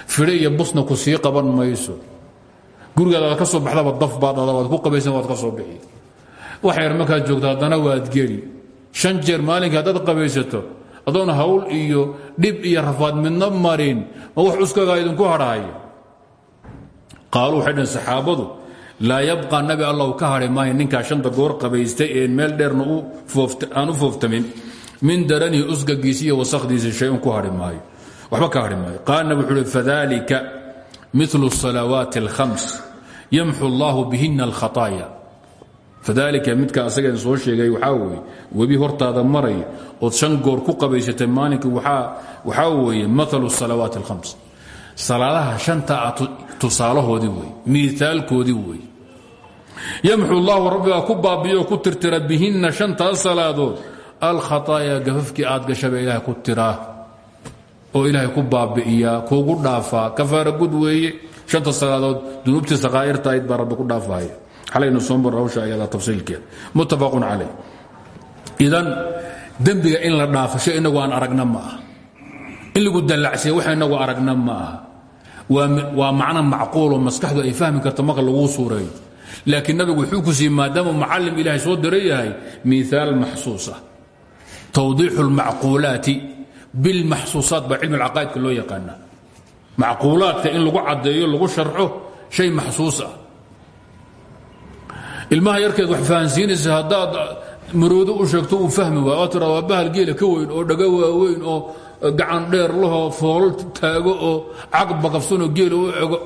Fidhe iyo busna ku sii qaban mayso. Gurigaada waad ka soo baxdaba wax yar markaad joogto haddana waad geli. Shan jeer maalinka haddaad qabaysato adoon hawl iyo dhib iyo rafaad midna marin. Ma wax cuskagaa idinku hadhaayo qaaluu waxay saxaabadu laa yabqa nabi allahu ka hadhi maayo ninkaa shanta goor qabaystay ee meel dheerna aan u fooftamin. Min daranihi usgagiisi iyo wasakdiisi shay-un ku hadhi maayo. Waxba ka hadhi maayo. Qaala nabi wuxuu uhi fadalika milu salawaati alkhams yamxu allahu bihina alkhataaya fadalika midka asageen soo sheegay waxaa weeye webi hortaada maray ood shan goor ku qabaysatay maalinka waxaa weeye maalu salawaati alkhams salaadaha shanta a tusaalahoodii wey miaalkoodii wey yamxu llahu rabbigaa ku baabiyo ku tirtira bihinna shantaas salaadood. Alkhataaya gafafkii aad gashaba ilaahay ku tiraa oo ilaahay ku baabi'iyaa kuugu dhaafaa kafaara gud weeye shanta salaadood dunuubtii sakaa'irta ayd baa rabbi ku dhaafahaya xalaynu soo mar hawsha ayada tafsiilkeeda muttafaqun calay idan dembiga in la dhaafasho inagu aan aragna ma aha. In lagu dallacsiya wax inagu aragna ma aha. Waa macno macquuloo maskaxdu ay fahmi karto marka laguu suureeyo. Laakiin nabigu wuxuu ku siiyey maadaamuu macallim ilaahay soo diran yahay miaal maxsuus ah. Tawdiixu اlmacquulaati bilmaxsuusaat baa cilmi alcaqaa'idka loo yaqaana macquulaadka in lagu caddeeyo lagu sharxo shay maxsuus ah ilmaha yarkeed wax fahansiinaysa haddaad maroodo u sheegto uu fahmi waay oo tira waa bahal geela ka weyn oo dhaga waaweyn oo gacan dheer lahoo foolol taago oo caqba qabsanoo geela u ego.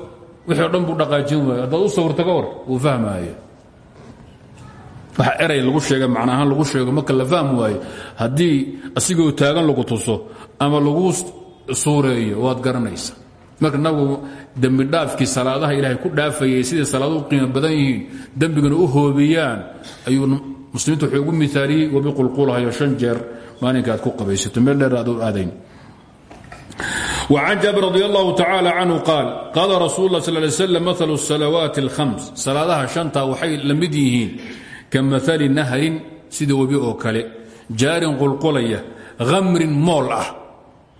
Wixii o dhan buu dhaqaajin waaya haddaad u sawirta ka war wuu fahmaaya waxa eray lagu sheega macnaahaan lagu sheego marka la fahmi waayo haddii asigoo taagan lagu tuso ama lagu suureeyo waad garanaysa marka nabigu dembi dhaafkii salaadaha ilaahay ku dhaafayay siday salaaduhu qiimo badan yihiin dembigana u hoobiyaan ayuu muslimiintu wuxuu ugu miaaliyey wabi qulqulahayo shan jeer maalinka aad ku qabaysato meel dheer aad u aadayn وعن jابر رضي الله تعالى عنه قال قال رsuل الله صلى اه عليه وسلم مثل الصلوات الخمس salaadaha شhanta waxay la mid yihiin kaمaثل نahrin sida webi oo kale jaarin qulqulaya hamrin mool ah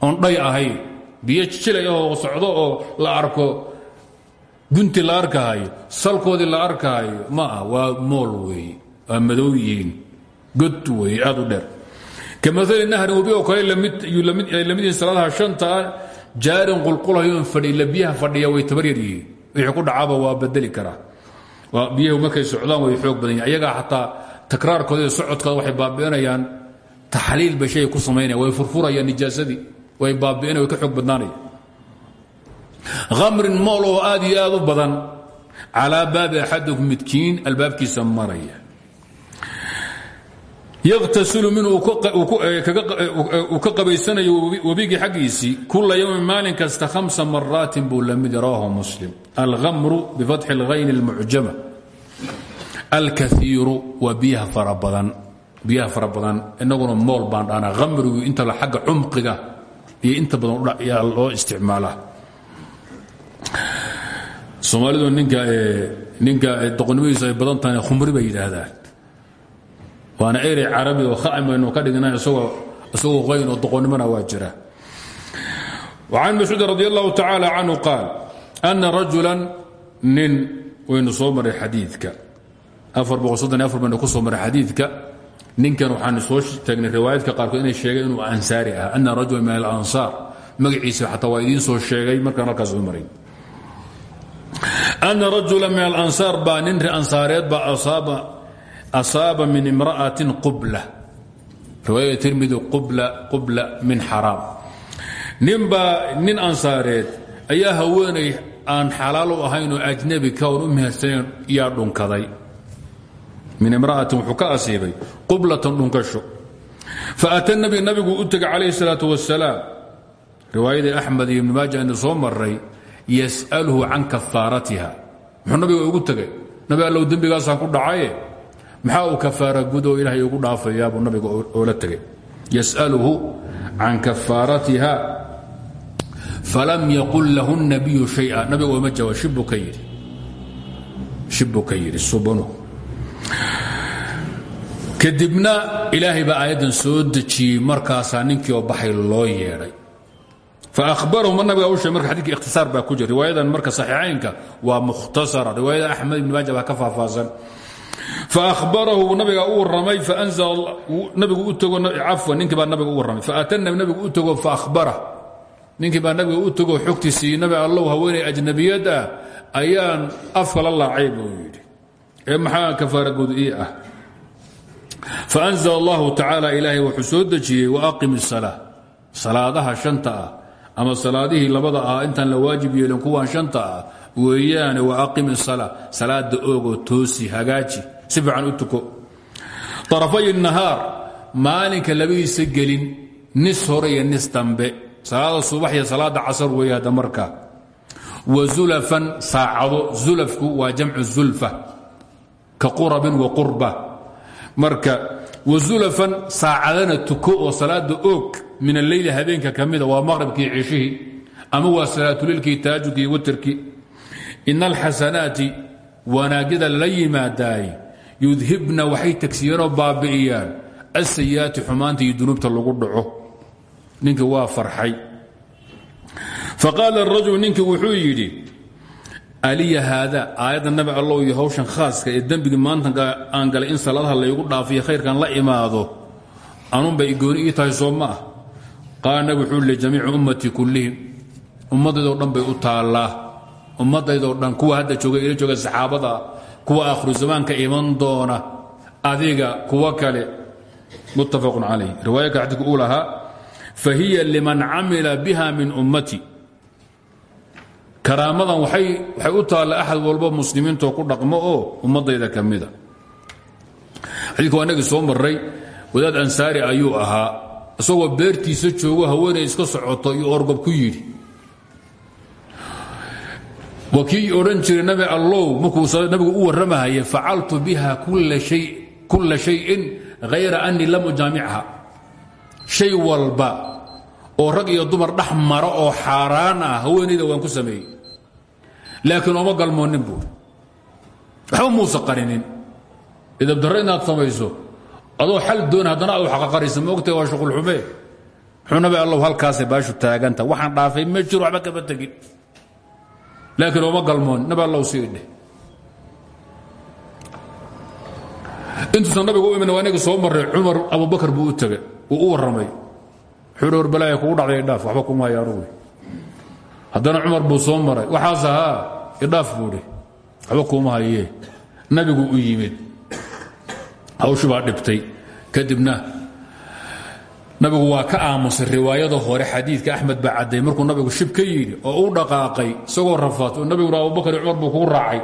oon dhay ahayn biyo jilay oo socdo oo la arko. Gunti la arkahayo salkoodii la arkahayo ma ah waa mool weeye waa madow yihiin god weeye aad u dheer. Kamal nahrin webi oo kale ay la mid yihiin salaadaha shanta jaarin qulqulayoon fadhila biyaha fadhiya way tabaryar yihiin. Wixii ku dhacaaba waa bedeli karaa biyahu markay socdaan way xoog badan yihiin ayagaa xataa takraarkooda iyo socodkooda waxay baabi'inayaan taxliil bay shay ku samaynaya way furfurayaan nijaasadii way baabi'inaya way ka xoog badnaanaya khamrin mool oo aad iyo aad u badan calaa baabi axadikum midkiin albaabkiisa min uu ka qabaysanayo webigii xaggiisii kula ywmin maalin kasta hamsa maraatin buu la mid rawahu muslim. Alhamru bifatxi اlhayn اlmucjama alkaiiru waa biyaha fara badan inaguna mool baan dhaanaa hamrigu inta xagga cumqiga iyo inta badan yaa loo isticmaalaa. Soomaalidu ninka ninka doqonnimadiisu ay badan tahay khumri bay yidhaahdaan. Waana erey carabi oo khamaynu ka dhigna isagoo qayn oo doqonnimona waa jira. وcan mascuud radi allahu tacaalى canhu qaal ana rajula nin waynu soo maray xadiidka. Baynu ku soo maray ninkan waxaan soo taagnay riwaayadka qaarkood inay sheegeen inuu ansaari ah ana rajula min alansaar. Magaciisa xataa waa idiin soo sheegay markaan halkaas soo maray ana rajula min alansaar baa nin ansaareed baa asaaba min imra'atin qubla. Riwaayada tirmidi qubla min xaraam. Ninbaa nin ansaareed ayaa haweenay aan xalaal u ahayn oo ajnabi ka oon u yaa dhunkaday min imra'atin wuxuu ka asiibay qublatan dhunkasho. Faata nabi nabigu u tegay calayhi salaatu wasalaam riwaayadii axmed iyo ibni maaja aynu soo maray yas'aluhu can kafaaratiha. Muxuu nabiga ugu tegay nabi ku dhacaye maxaa uu kafaara gud oo ilaahay ugu dhaafayaa? Buu nabiga oola tegay. Yas'aluhu can kafaaratiha falam yaqul lahu nabiyu shaya nabiga ooma jawaab shibbuu ka subanuhu kadibna ilaahay baa aayaddan soo dejiyey markaasaa ninkii oo baxay loo yeedhay. Faahbarahum nabiga u sheeg marka xadidka ikhtisaar baa ku jira. Riwaayadan marka saxiixaynka waa mukhtasara. Riwaayada axmed ibn maaja baa ka faahfaahsan. Faahbarahu nabiga u waramay nabigu u tago cafwan ninkii baa nabiga u warramay faatana nabigu u tago faahbara ninkii baa nabiga u tago xogti siiyey nabi allow haweenay ajnabiyad ah ayaan afka la laacay buu yidhi. Ee maxaa kafaaragood ii ah faanzl allahu tacaala ilaahay wuxuu soo dejiyey waaqim isalaa salaadaha shanta ah ama salaadihii labada ah intaan la waajib yeelin kuwan shanta ah weeyaane waaqim isala salaada oogoo toosi hagaaji si fiican u tuko arafay nahaar maalinka labadiisa gelin nis hore iyo nis dambe salaada subax iyo salaada waa jamcu zulfa ka qurabin marka wazulafan saacadana tuko oo salaada oog min alleyli habeenka ka mida waa maqribkii cishihii ama waa salaatuleilkii taajudkii waterkii ina alxasanaati wanaagyada la yimaadaay yudhibna waxay tagsiyeenoo baabi'iyaan asayi'aati xumaanta iyo dunuubta lagu dhaco. Ninkii waa farxay. Faqaala arajul ninkii wuxuu yidhi aliya haada aayadda nabi allow iyo hawshan khaaska ee dembigii maanta aan galay in salaadaha laygu dhaafiyo khayrkan la imaado anuunbay gooni ii tahay soo ma ah. Wuxuu li jamiici ummatii kullihim ummaddaydoo dhan bay u taallaa. Ummaddaydoo dhan kuwa hadda jooga ila jooga saxaabada kuwa aakhiru zamaanka iman doona adiga kuwa kale muttafaqun calayh. Riwaayaka xadiidku uu liman camila biha min ummati karaamadan waxay u taalla axad walba muslimiintoo ku dhaqmo oo ummadayda ka mida. Xadiidka waa inagii soo maray wadaad ansaari ayuu ahaa isagoo beertiisa joogo haweenay iska socoto iyo orgob ku yidhi. Waa kii jiray nabi allow markuu nabigu u warramahaya facaltu biha kulla shayin hayra anii lam ujaamicha shay walba oo rag iyo dumar dhex mara oo xaaraan ah haweenayda waan ku sameeyey laakiin ooma galmoonin buu waxba muusa qarinin. Idabdarro inaad samayso adoo xal doon haddana aad xaqaqarisa moogtahay waa shuqulxumee muxuu nabi allow halkaasay baashu taaganta waxaan dhaafay ma jiro waxba kama tegin. Laakiin ooma galmoon nabi allow sii dheh intuusan nabigu u imin waa inagii soo marray cumar abubakar buu u tegay wuu u warramay. Wuxuu hi balaaya kugu dhacday idhaaf waxba kumaayo anugu haddana cumar buu soo maray waxaas ahaa idhaaf buuhi waxba kuuma hayee. Nabigu u yimid. Hawshu baa dhibtay. Kadibna nabigu waa ka aamusay riwaayada hore xadiidka axmed baa cadday. Markuu nabigu shib ka oo u dhaqaaqay isagoo rafaat nabiguna abubakar iyo cumar buu kugu raacay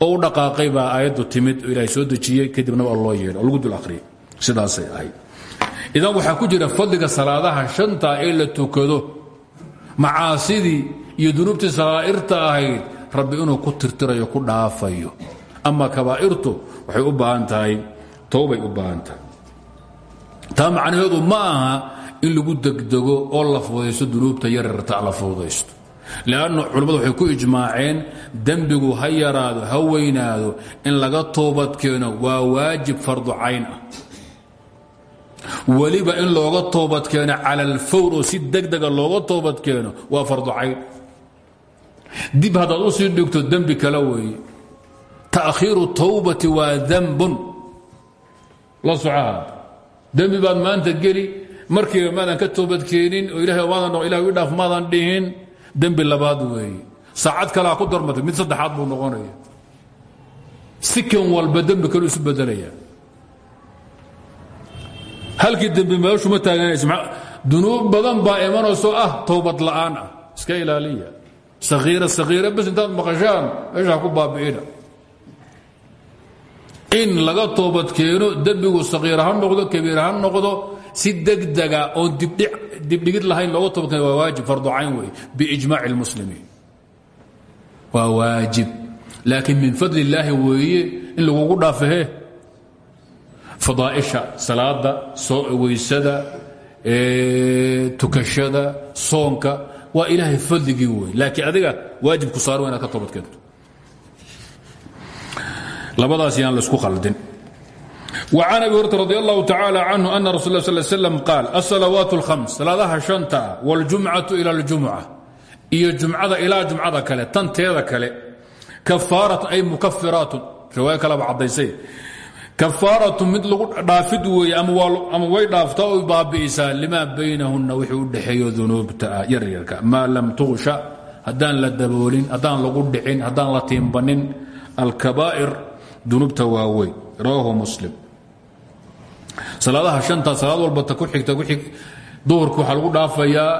oo u dhaqaaqay baa aayaddu timid oo soo dejiyey. Kadibna waa loo yeedhay. Oo lagu dul akhriyay sidaasay ahayd. Idan waxaa ku jira fadliga salaadaha shanta ee la tukado macaasidii iyo dunuubtii sakaa'irta ahayd rabbi inuu ku tirtirayo ku dhaafayo. Ama kabaa'irtu waxay u baahan tahay towbay u baahan tahay. Taa macnaheedu ma aha in lagu degdego oo la fudaysto dunuubta yararta la fudaysto leanna culammadu waxay ku ijmaaceen dembigu ha yaraado ha weynaado in laga toobad keeno waa waajib fardu cayn ah. Weliba in looga toobad keeno cala alfawr oo si degdega looga toobad keeno waa fardu cayn dib haddaad u sii dhigto dembi kale weeye. Ta'khiiru tawbati waa dambun la socaha dembi baad maanta geli markiiba maadan ka toobadkeenin oo ilahay maadan ilahay idhaaf maadan dhihin dembi labaad weeye. Saacad kalea ku darmatay mid saddexaad buu noqonaya. Sikan walba dembi kaleu isu bedelaya. Halkii dembi meeshu ma taaganaysa dunuub badan baa imanayso ah towbad la'aan ah. Iska ilaaliya sakiira sakiira bas intaad maqashaan meeshaa ku baabi'ina in laga toobad keeno dembigu sakiir ha noqdo kabiir ha noqdo si degdega oon dibdhigid lahayn looga toobad keeno waa waajib fardu cayn wey biijmaaci اlmuslimiin waa waajib laakiin min fadli illaahi weeye in lagugu dhaafahe fadaaisha salaada weysada tukashada soonka waa ilaahay fadligii wey laakiin adiga waajibku saar wa inaad ka toobad keento labadaas yaan laisku khaldin وعن أبي هريرة رضي الله تعالى عنه أن رسول الله صلى الله عليه وسلم قال الصلوات الخمس صلاadaha شhanta والجuمعة إلى الجuمعة iyo جuمcada ilaa جuمcada kale tanteeda kale كفاaرة ay مكفiraaت riwaayo kaleba caddaysay kafaaratu mid lagu dhaafid weeye ama way dhaaftaa oy baabi'isaa limaa baynahunna wixii u dhexeeyo dunuubta ah yaryarka maa lam tuqsha haddaan la daboolin haddaan lagu dhicin haddaan la tiimbanin alkabaa'ir dunuubta waaweyn rawaahu muslim. Salaadaha shanta salaad walbata ku xigta duhurka waxaa lagu dhaafayaa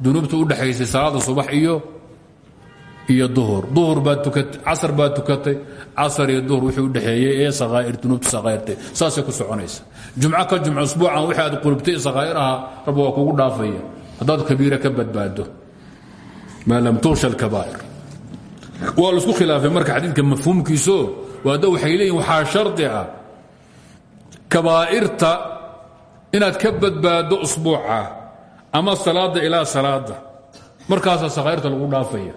dunuubta u dhexaysay salaada subax iyo iyo duhur. Duhur baad tukatay casar baad tukatay casar iyo duhur wixii u dhexeeyey ee sakaa'ir dunuubta sakaa'irtay saasay ku soconaysa. Jumco ka jumco usbuucan wixii aad qulubtay sakaa'ir ahaa rabbi waa kugu dhaafaya. Haddaad kabiira ka badbaado maa lam tugsha alkabaa'ir waa la isku khilaafay marka xadiidka mafhuumkiiso waada waxay leeyihiin waxaa shardi ah. Kabaa'irta inaad ka badbaaddo usbuuca ama salaada ilaa salaada markaasaa sakaa'irta lagu dhaafaya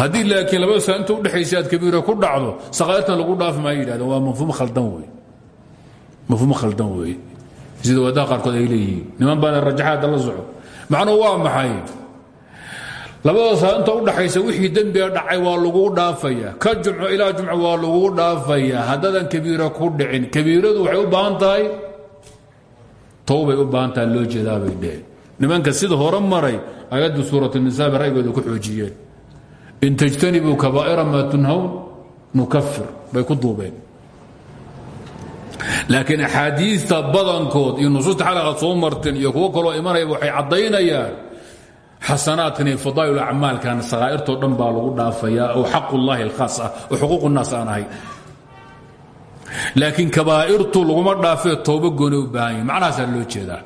haddii laakiin labada saa inta udhexaysa aad kabiira ku dhacdo sakaa'irtan lagu dhaafi maa waa mafhuum khaldan wey mafhuum khaldan weeye sida waadaha qaarkood ay leeyihiin. Niman baana rajaxaada la soco. Macnuhu waa maxay? Labada saa inta udhaxaysa wixii dembiga dhacay waa laguu dhaafaya. Ka jumco ilaa jumco waa laguu dhaafaya. Haddaadan kabiira ku dhicin kabiiradu waxay u baahan tahay? U baahan tahay loo jeedaabay dheheen nimanka sida hore maray ayaddu suurat nisaa bay raygooda ku xoojiyeen in tajtanibuu kabaa'ira maa tunhawn nukafir bay ku duubeen. Laakiin axaadiista badankood iyo nusuusta xalaqaad soo marteen iyo kuwo kaloo imanayaba waxay caddaynayaan xasanaadkan iyo fadaa'il acmaalkan sakaa'irtoo dhan baa lagu dhaafayaa oo xaqullaahi alkhaas ah oo xuquuqu naas aan ahay. Laakiin kabaa'irtu laguma dhaafee tooba gooni u baahan yahi macnahaasaa loo jeedaa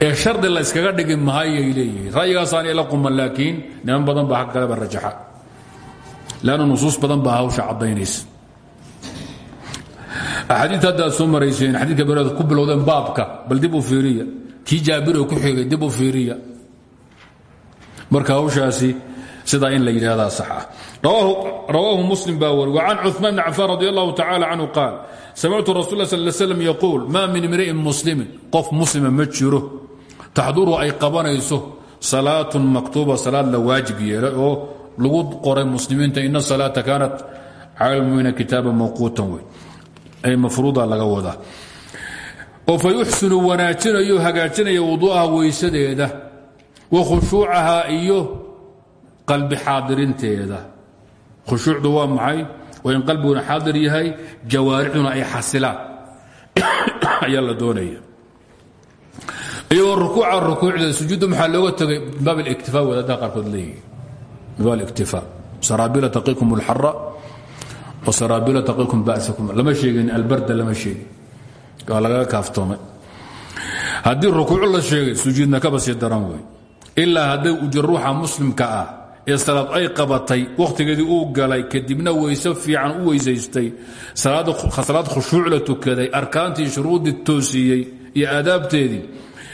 ee shardi la yskaga dhigi mahayay leeyihiin? Ra'yigaasaan ila quman laakiin niman badan baa hag kaleba rajaxa. Nusuus badan baa hawsha caddaynaysa. Axaadiita hadda aad soo marayseen ku bilowdeen baabka bal fiiriya. Kii jaabiro ku xigay dib fiiriya. Marka hawshaasi sidaa in la yidhaahdaa sax ah rawaahu muslim baa wa can cuثmaan bn cafaan radi allahu tacala canhu samictu rasul slam yaquul maa min imri'in muslimin qof muslima ma jiro taxduru ay qabanayso salaatun maktuuba salaad la waajib yeelay oo lagu qoray muslimiinta ina salaata kaanat cala lmuminiina kitaaba mawquutan wey mafruuda laga wadaa oo fa yuxsinu wanaajinayo hagaajinaya wuduu'aha weysadeeda wa khushuucaha iyo qalbi xaadirinteeda khushuucdu waa maxay waa in qalbiguna xaadir yahay jawaarixduna ay xasilaan ayaa la doonaya iyagoo rukuuca rukuucda sujuudda maxaa looga tegay min baab اliktifaa wadaadaha qaarkood leeyihi min baab اliktifaa saraabila taqikum اlxara wa saraabila taqikum ba'sakum lama sheegin albarda lama sheegin waa lagaga kaaftoomay haddii rukuuc la sheegay sujuudna kaba sii daran wey ilaa hadday ujir ruuxa muslimka ah ee salaad ay qabatay wakhtigeedii uu galay kadibna weyse fiican u weysaystay. Salaad khushuuc la tukaday arkaantii shuruuddii toosiiyey iyo aadaabteedii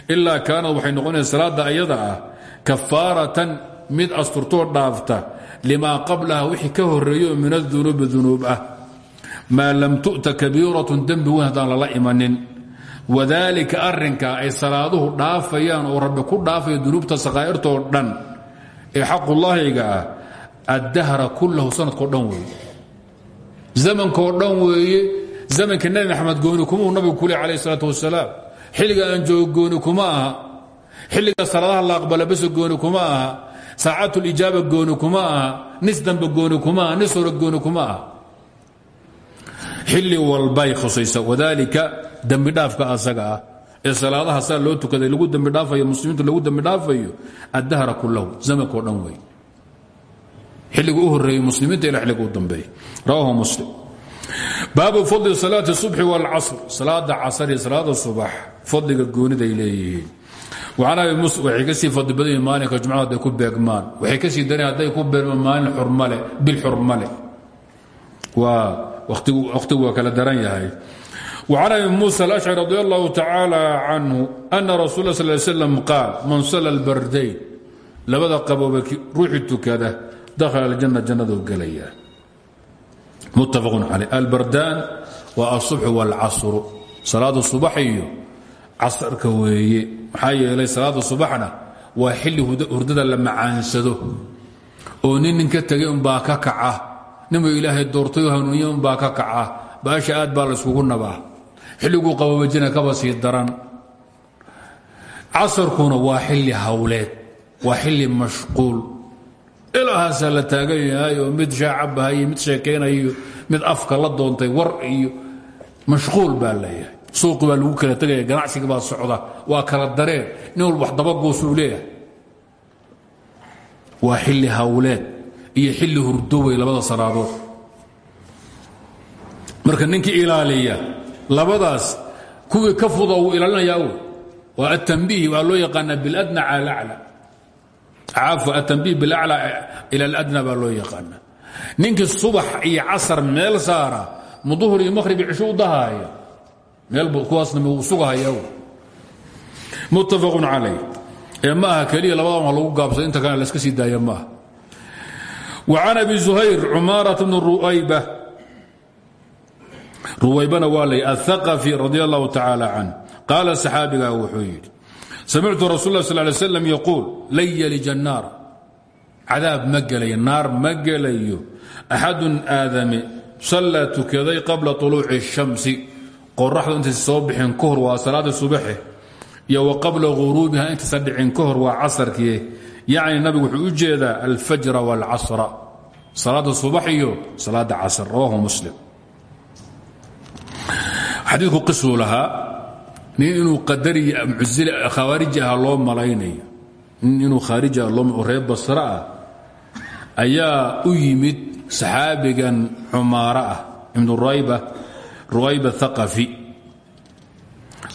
ilaa kaanad waxay noqonaysa salaadda ayada ah kafaaratan mid asturtoo dhaafta limaa qablaha wixii ka horeeyo min adunuubi dunuub ah. Maa lam tu'ta kabiiratun dembi weyn haddaan lala imanin. Wadaalika arrinka ay salaaduhu dhaafayaan oo rabbi ku dhaafaya dunuubta sakaa'irtoo dhan ee xaqullaahiga ah addahra kullahu sanadkao dhan weeye. Zamankoo dhan weeye zamanka nebi maxamed gooni kumuu nabigu ku leh calayh isalaatu wasalaam xilliga aan joogo kuma aha. Salaadaha la aqbala bese gooni kuma aha. Saacatulijaaba gooni kuma aha. Nis kuma aha. Nis kuma aha. Xilli walbay khusaysa. Wadaalika dembidhaafka asaga ah ee salaadaha saa loo tukaday lagu dembidhaafayo muslimiintu lagu dembidhaafayo addahra kulahu zamankao dhan wey xilliga u horeeyey muslimiinta ila xilliga u dambeeya rawahu muslim. Baabu fadli salaati subxi wاlcasr salaada casr iyo salaada subax fadliga gooniday leeyihiin. Waxay ka sii fadli badan yihiin maalinka jumcada hadday ku beegmaan. Waxay ka sii dareen hadday ku beegmaan maalin xurmale bil xurmale waa wakhtigu waa kala daran yahay وعن أبي موسى الأشعري رضي الله تعالى عنه أن رسول الله صلى الله عليه وسلم قال من صلى البردين لبدا قبوبك روحي تكاده دخل الجنة جنة قليا متفق عليه البردان والصبح والعصر صلاة الصبح عصر كوي حي إلي صلاة الصبحنا وحل هرددا لما عانسده ونين كتغي باككعه ninbuu ilaahay doortayo hanuuniya unbaa ka kaca baasha aad baa la yskugu nabaa xilliguu qababajina kaba sii daran. Casarkuna waa xilli hawleed waa xilli mashquul. Ilahaasaa la taagan yahay oo mid mid sheekaynayo mid afka la doontay war iyo mashquul baa leeyahay suuqi baa lagu ganacsiga baa socda waa kala dareen. Nin wax dabagoosuu leeyahay. Waa xilli hawleed iyo xilli hurdowey labada salaadood marka ninkii ilaaliya labadaas kuwii ka fuda wuu ilaalinayaa wy waa atanbiih waa loo yaqaanaa biladna cala acla caafu atanbiih bilacla ila aladna baa loo yaqaanaa ninkii subax iyo casar meel saara muduhur iyo maqhrib iyo cisho u dahaaya meel kuwaasna wuu sugahaya muttafaqun calayh. Ee ma aha keliya labadan wa lagu gaabsado inta kale laska sii daaya maaha. Wa can abi zuhayr cumaarat bni ru'ayba ruwaybana waa lay aلثaqفي radي الlahu tacaalى can qaala saxaabigaa wuxuu yidhi samictu rasul اlah sl lay slam yaquul lan yalija الnaar cadaab ma gelayo naar ma gelayo axadun aadami sallaa tukaday qabla طuluuci الshamsi qoraxdu intaysa soo bixin ka hor waa salaada subaxe iyo wa qabla guruubiha intaysa dhicin ka hor waa casarkii yacni nabigu wuxuu u jeedaa alfajra wاlcasra salaada subax iyo salaada casr rawahu muslim xadiiku qisuu lahaa nin inuu qadari khawaariji aha loo malaynayo nin inuu khaariji ah loo reer basra ah ayaa u yimid saxaabigan xumaaro ah ibnu ruayba thaqafi.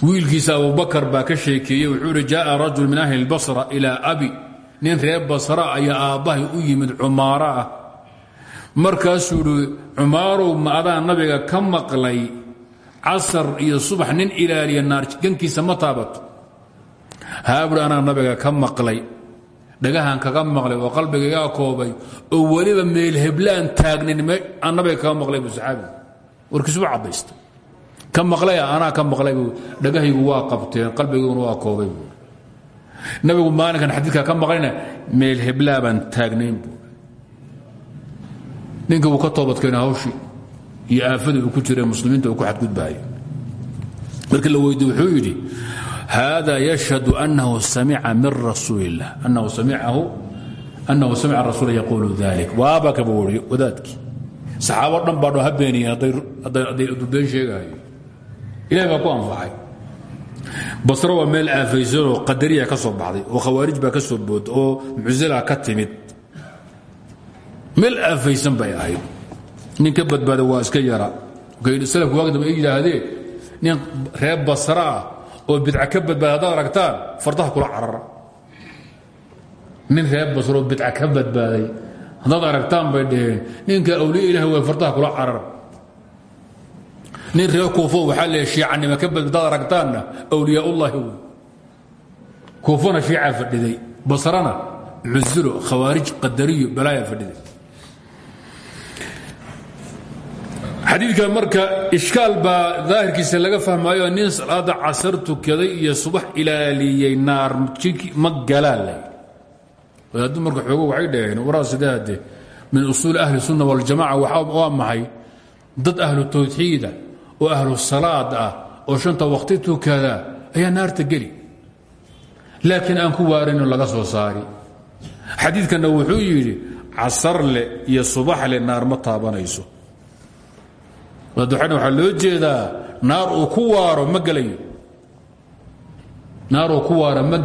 Wiilkiisa abubakar baa ka sheekeeyey wuxuu ihi jaءa rajul min ahli اlbasra ilaa abi. Nin reer basra ayaa aabbahay u yimid cumaaro ah. Markaasuu ihi cumaarow ma adaa nabiga ka maqlay casar iyo subax nin ilaaliya naar gankiisa ma taabato. Haaburi anaa nabiga ka maqlay dhagahan kaga maqlay oo qalbigaigaa koobay oo weliba meel heblaan taagnin aan nabiga kaga maqlay buu saxaabigu warkiisuba cadaysta ka maqlaya anaa ka maqlay dhagahaygu waa qabteen qalbigayguna waa koobay buu. Nabigu maalinkan xadiidkaa ka maqlayna meel heblaa baan taagnayn buu. Ninka wuu ka hawshii iyo aafadii uu ku jira muslimiinta uu ku xadgudbaayo. Markii la weydiye wuxuu yidhi hada yashhadu anahu samica min rasuuli illah anahu samica rasuula yaquulu dalik waaba kaba wariy wadaadkii. Saxaabo dhan baa dho ha beeniyeen hadday been sheegaayo. Ilahay baa ku anfacay. Basro waa meel aafaysanoo qadariya ka soo baxday oo khawaarij baa ka soo booda oo muctazila ka timid. Meel aafaysan bay ahayd nin ka badbaada waa iska yara. Slku waagi dambe ay yidhaahdeen nin reer basra ah oo bidca ka badbaada haddaad aragtaan fardaha kula carara. Nin reer basra oo bidca ka badbaaday haddaad aragtaan bay dhaheen ninka awliya ilahi way fardaha kula carara. Nin reer kuufo waxaa leeya shiicanima ka badba hadaad aragtaanna awliyaa ullahi wey kuufona shiica fadhiday basrana cusilo khawaarij qadariyo balaaya fadhiday xadiidka marka ishkaal baa daahirkiisa laga fahmaayo nin salaada casar tukaday iyo subax ilaaliyey naar ma galaale wadaaddu marka xoogo waxay dhaheen waraa min usuuli ahli sunna waljamaca waa maxay? Dad ahlu tawxiida oo ahlu salaad ah oo shanta waqti tukada ayaa naarta geli. Laakiin aan ku waarinoo laga soo saari. Xadiidkanna wuxuu yidhi casarle iyo subaxle naar ma taabanayso wadaduxana waxaa loo jeedaa naar uu ku waaro ma naar uu ku waaro ma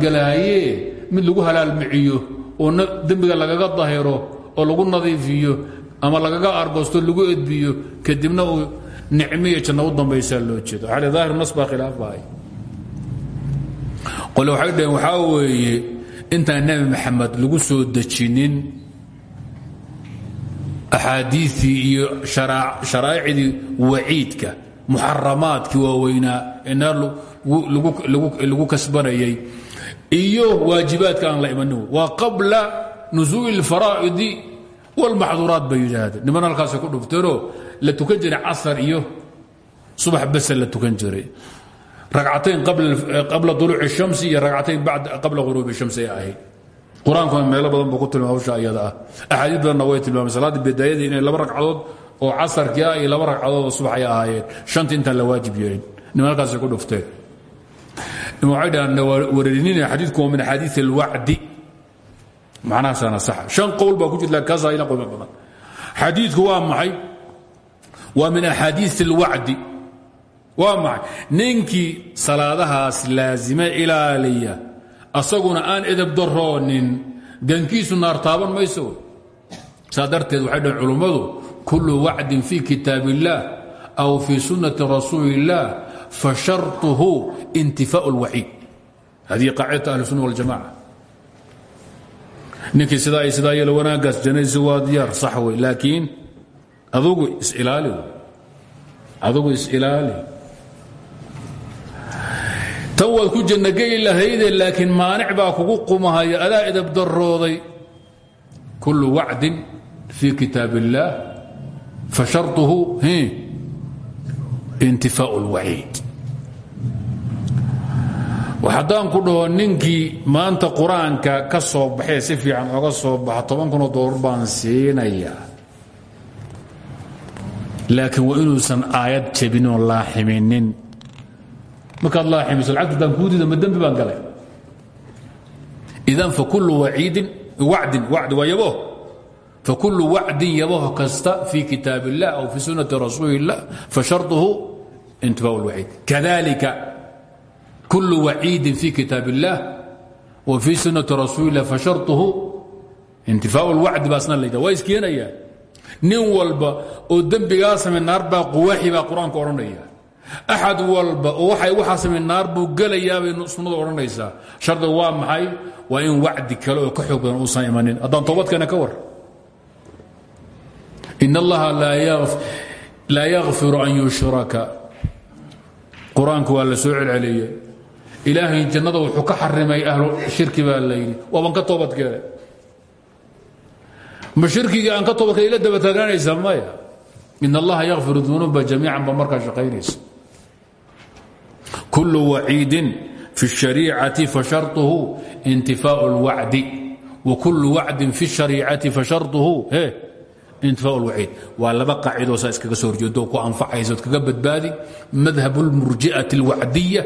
mid lagu halaalmiciyo oo dembiga lagaga dahiro oo lagu nadiifiyo ama lagaga argoosto lagu edbiyo kadibna uu nicmiyo janno u dambaysaa loo jeeda waxaa daahir nas baa khilaafahay qole waxay weeye intaan nebi maxamed lagu soo dejinin axaadiiii iyo sharaa'icdii waciidka muxaramaadkii waaweynaa ee naar lagu kasbanayay iyo waajibaadka aan la imanin waa qabla nusuuli اlfaraa'idi wاlmaxduuraat bay yidhaahdeen niman halkaasay ku dhufteenoo la tukan jiray casar iyo subax bese la tukan jiray ragcatayn qabla uluuci الshamsi iyo ragcatayn qabla ghuruubi الshamsi ay ahayd qur'aankuna meelo badan buu ku tilmaama hawsha iyada ah. Axaadiid badanna way tilmaamay salaadda bidaayadii inay laba ragcadood oo casarkii ah iyo laba ragcadood oo subax ay ahaayeen. Shanta intaan la waajib yeelin. Niman halkaasay ku dhufteen waxay dhahaan wareerinina xadiidku waa min axaadiid alwacdi. Macnahaasana saxa. Shan qowl baa ku jirta kaasaa ila qowmi badan. Xadiidku waa maxay? Waa min axaadiid alwacdi. Waa maxay? Ninkii salaadahaas laazime ilaaliya asaguna aan edab daroonin gankiisu naar taaban mayso. Saa darteed waxay dhahen culummadu kullu wacdin fii kitaab illaah aw fii sunnati rasuuli illaah fasharطuhu intifaau اlwaciid hadihi qaacidata ahli sunna waljamaca ninkii sidaa ay sidaa yeelo wanaagaas jannadiisi waa diyaar sax wey laakiin adugu isilaali adugu is-ilaali tan waad ku jannageli lahayde laakiin maanic baa kugu qumahaya adaa edab darooday kullu wacdin fii kitaab illaah fasharطuhu intifaau اlwaciid haddaan ku dhaho ninkii maanta qur'aanka ka soo baxee si fiican oga soo baxa toban kunoo doolar baan siinayaa laakiin waa inuusan aayad jebin oo laaximinin markaad laaximiso lacagta daan kuu diida ma dembi baan galay idan fakulu waciidin wacdin wacdi waa yabo fakulu wacdin yaboh kasta fii kitaab illah aw fii sunnati rasuuli illah fasharطuhu intifaau اlwaciid kadalika kul waciidi fi kitaab اllah wa fii sunati rasuuli lah fasharطuhu intifaau اlwacdi baa asna layidha waa iskeenayaan nin walba oo dembigaa samay naar baa quwaaxi baa qur-aanku odhanaya axad walba oo waxay waxaa samay naar buu gelayaa bay sunnadu odhanaysaa. Shardiga waa maxay? Waa in wacdi kale oo ka xoog badan uusan imanin. Haddaan ka war. In allaha laa yakfiru an yushraka. Qur'aanku waa la soo celceliyey. Ilaahay jannada wuxuu ka xarimay ahlu shirki baa layidhi waaban ka toobadkeene ma shirkigii aan ka toobadkeen ila daba maya? In allaha yakfiru dunuuba jamiican ba markaa kullu waciidin fi الshariicati fasharطuhu intifaau اlwacdi wa kullu wacdin fi الshariicati fasharطuhu he intifaau اlwaciid waa laba qaacidoo saa iskaga soo horjeedo ku anfacaysa od kaga badbaadi madhab اlmurji'ati اlwacdiya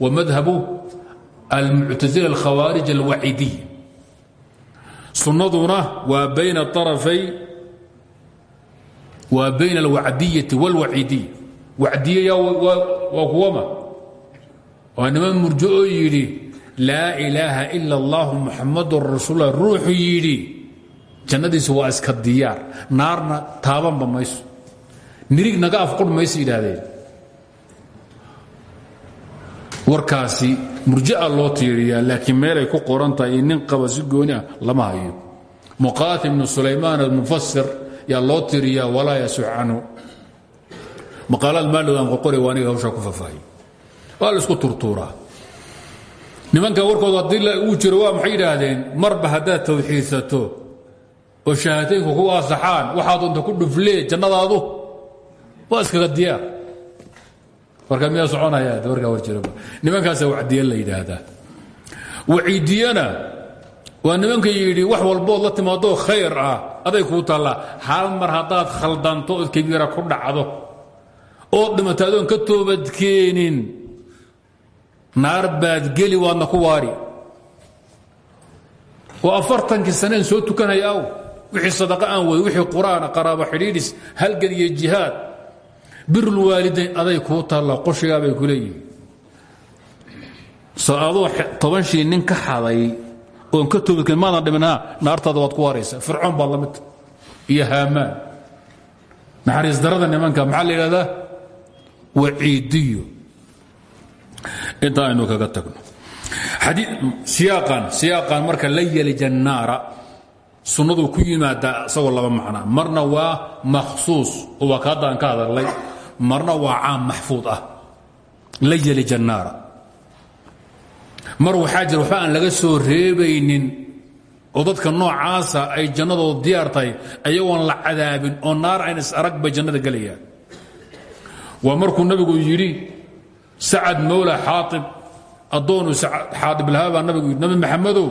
ومذهب المعتزلة الkhواaرج الوacidiية sunaduna waa byn طرفay waa byn الwacdiية والwacidiية wacdiya waa kuwama oo niman murjo oo yidhi laa ilaaha ila allahu muxamadun rasuulula ruuxu yidhi jannadiisu waa iska diyaar. Naarna taabanba mayso. Nirig naga afqur mayso yidhaahdeen. Warkaasi murjaa ah loo tiiriyaa laakiin meelay ku qoran tahay iyo nin qaba si gooni ah lama hayo. Muqaatil bnu sulaymaan almufasir yaa loo tiiriyaa walaa yasuc canhu maqaalaad maaligan qoqore waa la isku turtuuraa nimankan warkooda haddii uu jiro waa maxay yidhaahdeen? Marba haddaad tawxiidsato oo shahaataynku ku aasaxaan waxaa doonta ku dhuflee jannadaadu? Waa iskaga diyaar. Warka miyaa soconaya warkaa war jiraba nimankaasa wacdiye la yidhaahdaa. Waciidiyana waa nimanka yidhi wax walbood la timaadoo khayr ah aday kuu taallaa hal mar haddaad khaldanto ood kabiira ku dhacdo ood dhimato adoon ka toobadkeenin naar baad geli waadna ku waari. Oo afartankii saneen soo tukanaya aw wixii sadaqa aan wado wixii qur'aan qaraabo xidhiidhis halgan iyo jihaad. Birulwaalidayn aday kuu taalla qoshigaabay ku leeyihiin so adoo toban shii nin ka xaday oon ka toobadkeen maadan dhimin ha naartaada waad ku waaraysaa. Fircoon baad la midta iyo haamaan. Naxariis darada nimanka maxaa la yidhahdaa? Waciidiyo intaa aynu kaga tagno. Siyaaqan siyaaqan marka la annaara sunnadu ku yimaadaa isagoo laba macna. Marna waa makhsuus oo waa ka hadda aan ka hadalnay marna waa caam maxfuud ah. La yalija annaara mar waxaa jira aan laga soo reebaynin oo dadka noocaasa ay jannadooda diyaar tahay ayagoon la cadaabin oo naar ayn is arag bay jannada gelayaan waa markuu nabigu yidhi sacad mawla xaaib addoonu xaaib lahaa baa nabigu yidhi nabi maxamedow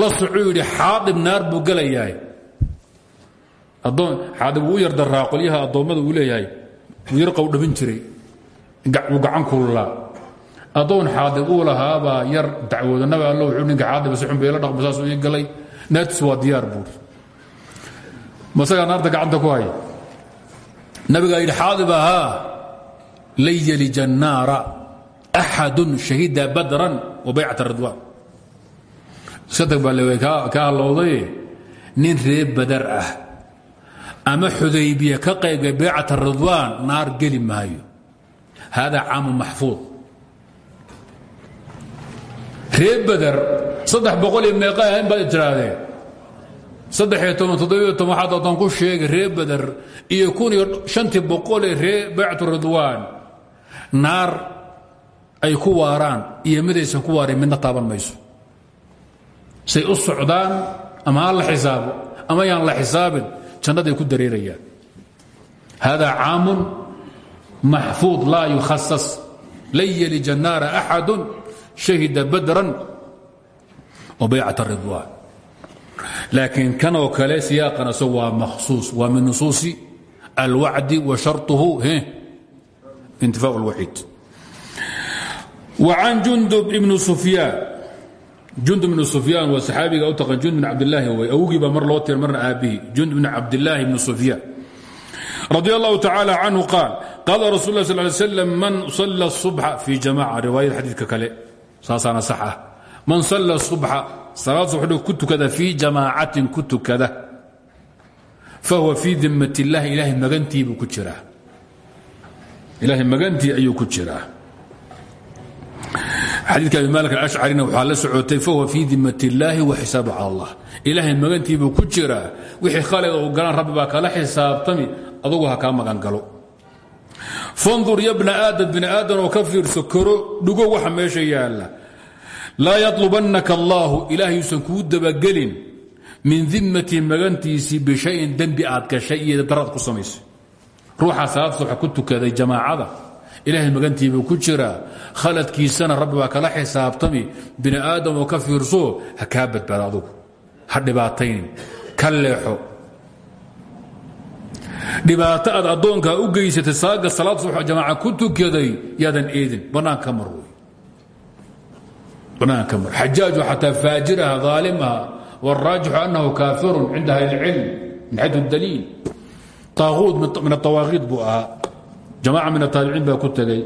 la socuu yidhi xaadib naar buu gelayahay xaadib uu u yar daraa qolyaha addoommada uu leeyahay wuu yar qowdhabin jiray wuu gacan kullaa addoon xaadib uu lahaabaa yar dacwooda nabi alla wuxuu ninka xaadiba si xun bayla dhaqmo saasuu ii galay naartiis waa diyaar buuri masagaa lan yalija الnaara أxad shahida badran wa baycat الridwan iskatag baa le kaa hallowday nin reer badar ah ama xudaybiya ka qaybga baycat الridwan naar geli maayo hada caamu maxfuud reer bader saddex boqol iyo meeqa ahayn baad tirahdeen saddexiyo toban toddobiyo toban waxaad doontaan ku sheegay reer bader iyo kun iyo shantii boqolee reer baycat ridwaan naar ay ku waaraan iyo midaysan ku waarin midna taaban mayso. Say u socdaan ama ha la xisaabo ama yaan la xisaabin jannaday ku dareerayaan. Hada caamun maxfuud laa yukhasas lan yelija naara axadu shahida badran wa baycat ridwaan. Laakiin kan oo kale siyaaqan asag waa makhsuus waa min nusuusi intifaa اlwaxiid وعن جندب بن سفyاan jundub بن سفyاan waa saxaabiga u taqan jund بن cabdلaahi wy awgii baa mar loo tir marna aabbihi jund بن cabdاللaahi بن سفyاan رضي الله تعالى عنه قال قال رsuل الله صل ل سلم man صلى الصبح في جamاعة riwaayad xadiidka kale saasaana sax ah man صلى الصبحa salaad subax ku tukada fii jamaacatin ku tukada fahuwa fii dimat الlahi ilahay magantii buu ku jiraa ilaahay magantii ayuu ku jiraa. Xadiidka abi maalik alashcarina waxaa la socotay fahuwa fii dimat illaahi wa xisaabu allah. Ilaahay magantiibuu ku jiraa. Wixii khalida uu galaan rabbi baa kala xisaabtami adugu ha kaa magan galo. Fandur ya bna aadam bini aadan oo ka fiirso koro waxa meesha yaalla. Laa yatlubannaka allaahu. Ilaahayuusan kuu dabagelin min dimatii magantiisii bishayin dembi aad gashay iyo daraad ku samaysay ruuxaa salaad subax ku tukaday jamaacada ilaahay magantiibuu ku jiraa khaladkiisana rabbi baa kala xisaabtami bini aadam oo ka fiirso ha kaa badbaado adugu ha dhibaataynin ka leexo dhibaato aad addoonkaa u geysatay saaga salaad subax jamaaca ku tukaday yaadan eedin bannaan ka mar wey bannaan ka mar xajaaju xataa faajiraha daalimaha wاlraajixu annahu kaafirun cinda ahli اlcilm min xayu اdaliil aaquud min aawaaqiid buu ahaa jamaca min ataabiciin baa ku tegey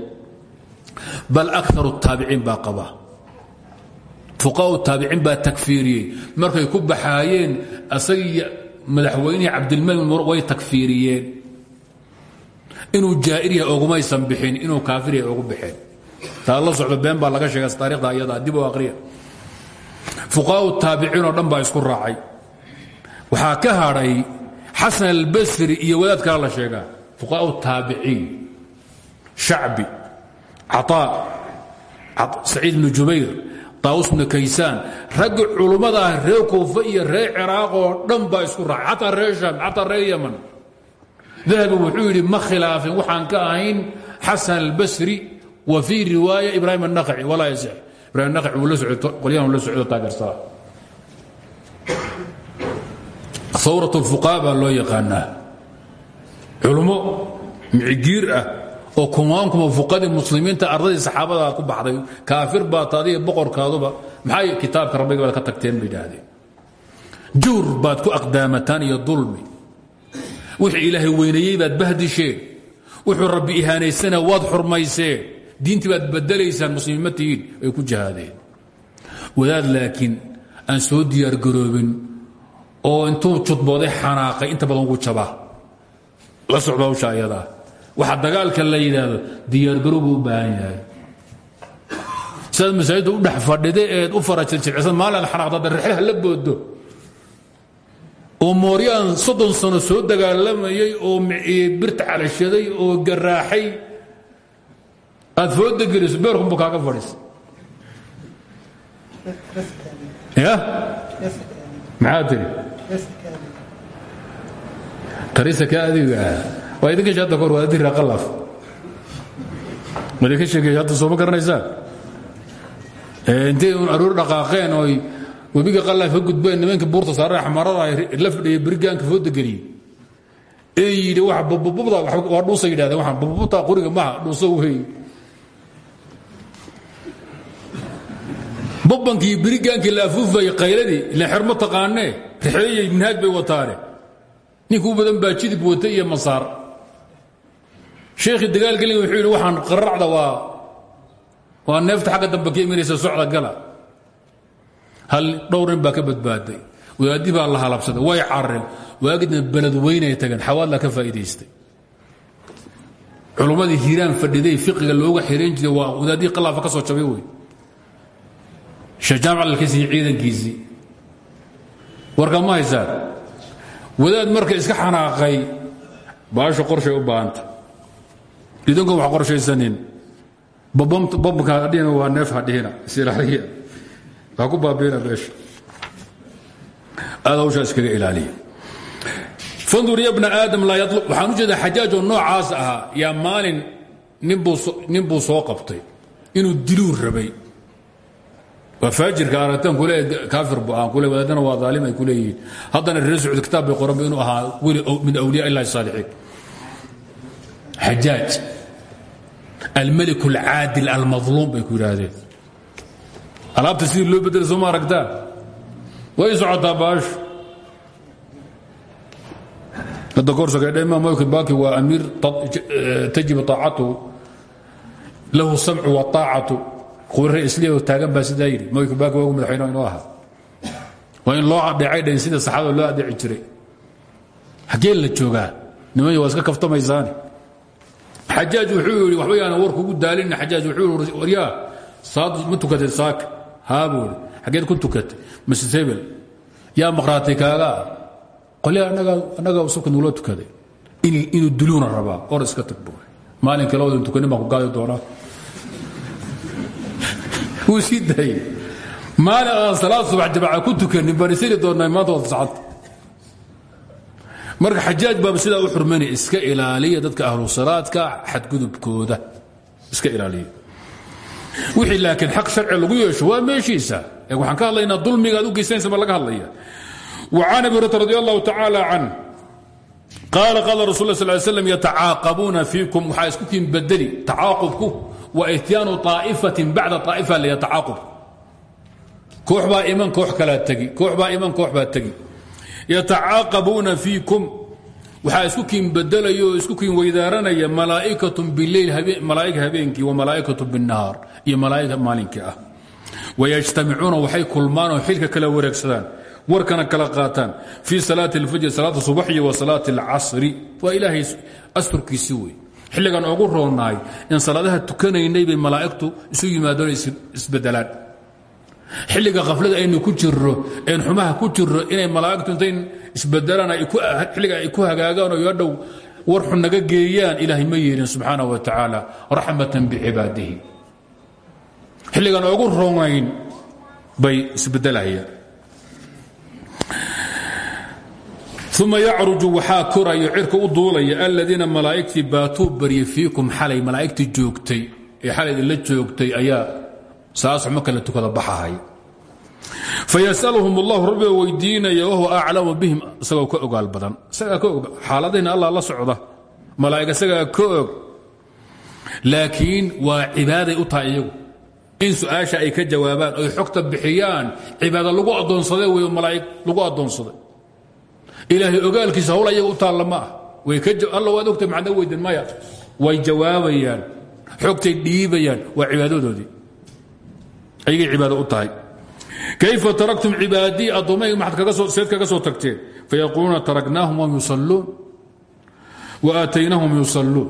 bal aar taabiciin baa aba fuqaau taabiciin baa takfiiriyey markay ku baxaayeen asagii madaxweynihii cabdilmalik way takfiiriyeen inuu jaa'ir yahay ogumaysan bixin inuu kaafir yahay ogu bixeen taa la socdo been baa laga sheegas taarikhda ayadaa dib oo aqriya fuqaau taabiciinoo dhan baa isku raacay waxaa ka hadhay xasan albasri iyo wadaad la sheegaa. Fuqahaa taabiciin shacbi. Caطaa saciid bnu jubayr. Taawus bnu kaysaan. Raggi culummada reer kuufa iyo reer ciraaqoo dhan baa isku raaca xataa reer reer yaman. Dahabi wuxuu ma khilaafin waxaan ka ahayn xasan albasri wa fii riwaaya ibraahim annakhaci walaa yasex ibrahim annakhaci wuu la socdo qolyahan la socdo taageersada hawrat اlfuqaha baa loo yaqaanaa. Culummo micigiir ah oo kumaankuma fuqadii muslimiinta ardadii saxaabada ku baxday. Kaafir baa taadiga boqorkaaduba maxay kitaabka rabbiga baad ka tagteen bay idhaahdeen. Juur baad ku aqdaamataan iyo dulmi. Wixii ilaahay weyneeyey baad bahdisheen wuxuu rabbi ihaanaysana waad xurmayseen diintii baad badelaysaan muslimiin ma tihiin ay ku jihaadeen wadaad laakiin aan soo diyaargaroobin oo intuu judbooday xanaaqay inta badan ugu jabaa. La socda hawsha ayadaa waxa dagaalka la yidhaahdo diyaargarow buu u baahan yahay. Sidaad masaajidda u dhex fadhida eed u farajirjircisan maalin xanaaqda darrexeha la boodo oo mooryaan soddon sano soo dagaalamayay oo birta calashaday oo garaaxay. Aad fooda geliso beerkunbu kaaga fadhiisa ya? Maxaa tiri tarisa ka adiga waa idinka hadda kahor waa dira qalaf ma idinka sheegay hadda sooma garanaysaan intay un aroor dhaqaaqeen oy webiga qallaaf ka gudbeen nimanka buurta saare xamarada la fidhiya berigaanka fooda geliyey ee yidhi wa bababubda waa dhuusa yidhahdeen waxaan bababubta qoriga maha dhuusa wey babankii berigaankii la afuufayay qayladii ila xermo taqaanee rixeeyey minhaaj bay wataane ninkuu badan baa jidib wata iyo masaar. Sheekhii dagaalgelin wuxuu yidhi waxaan qararacda waa waa neefta xagga dambe ka imanaysa socda gala. Hal dhowr nin baa ka badbaaday. Wadaadii baa la halabsaday. Way carareen waagidna beled weynay tageen xawaadla ka faa'idaystay culummadii hiiraan fadhiday fiqiga looga xirayn jiray waa wadaadii qalaafa ka soo jabay wey sheekh jaamac alkiisii ciidankiisii warka ma haysaan wadaad marka iska xanaaqay baasha qorshay u baahanta. Idankoon wax qorshaysanin. Babamka hadhihina waa neef hadhihina isilaaliya waa ku baabiina meesha. Aad hawshaa iskaga ilaaliya. Fandur ya bna aadam laa yatlub waxaan u jeedaa xajaajoo noocaas ahaa yaa maalin nin buu soo qabtay. Inuu diluu rabay waa faajirka aragtaan kule kaafir bu aan kule wadaadana waa dhaalim ay ku leeyihiin. Haddana reer sacuud kitaab bay qoranba inuu ahaa weli min awliyaa illahi saalixiin. Xajaaj. Almalik alcaadil almadluum bay ku yidhaahdeen. Alaabta sidii loo bedelay soo ma aragtaa way socotaa baashu hadda korsagedha imaam malik baki waa amiir tajibu taacatuhu lahu samcu waaacatu isliya taagan baa sidaa yidhi baki waagu madaxweyne inuu ahaa. Waa in loo adheecay dhayn sida saxaabada loo adeeci jiray. Xaggee la joogaa nimay waa iska kaftamaysaani. Xajaaj wuxuu yidhi waxba yaana war kugu daalina xajaaj wuxuu yidhi waryaa saad ma tukatay saaka haa buu yidhi. Xaggeed ku tukatay masjid hebel yaa maqhraatay kaagaa qolya annaga subka nugula tukaday. Inuu duluuna rabaa or iska tag bu maalinka labadan tukanin baan ku gaadi doonaa wuu sii daayey maalin aan uh, salaad subax jamaaca ku tukanin baan isiri doonnaa maanta waa sacadda marka xajaaj baaba sidaa u xurmani iska ilaaliya dadka ahlu salaadka xadgudubkooda. Iska ilaaliya. Wixii laakiin xaq sharci lagu yeesho waa meeshiisa. Ee waxaan ka hadlaynaa dulmiga aad u geysanaysa baa laga hadlaya. Wa can abi hurata radi allahu tacaala can qaala qaala rasul la sal slam yatacaaqabuuna fiikum. Waxaa isku kiin badeli tacaaqubku wa ityaanu aa'ifatin bacda aa'ifa laya tacaaqub koox baa iman koox kalaa tegi koox baa iman koox baa tegi yatacaaqabuuna fiikum waxaa isku kiin bedelaya oo isku kiin weydaaranaya malaaikatu bileyl malaaika habeenkii wa malaaikatu binahaar iyo malaaika maalinkii ah wayajtamicuuna waxay kulmaan oo xilka kala wareegsadaan warkana kala qaataan fii salaati اlfajr salaata subaxi wa salaati اlcasri waa ilaahay asturkiisi wey xilligan ogu roonahay in salaadaha tukanaynay bay malaa'igtu isu yimaadaan isbedelaan xilliga khaflada aynu ku jiro een xumaha ku jiro inay malaa'igtu intay isbedelaan xilliga ay ku hagaagaan oo yadhow war xun naga geeyaan ilaahay ma yeelin subxaanaه wa tacaala raxmatan bicibaadihi xilligan ogu roonayn bay isbedelayaan uma yacruju waxaa korayo cirka u duulaya aladiina malaa'igtii baatuu barye fiikum xalay malaa'igtii joogtay ee xalay idinla joogtay ayaa saasxuma kala tukada baxahay fayasalhum allahu rabbiga weydiinaya wahuwa aclamu bihim isagoo ka ogaal badan isagaa ka og xaaladayna allah la socda malaa'ig isagaa ka og laakiin waa cibaaday u tahay iyagu in su'aasha ay ka jawaabaan oy xogta ilaahay ogaalkiisa hawl ayaga u taalla ma ah alla waad ogtay macna weydan maya. Way jawaabayaan xogtay dhiibayaan waa cibaadadoodii ayagay cibaado u tahay. Kayfa taraktum cibaadii addoommayga maxad seed kaga soo tagteen? Fayaquuluuna taraknaahum wahum yusalluun. Wa aataynahum yusalluun.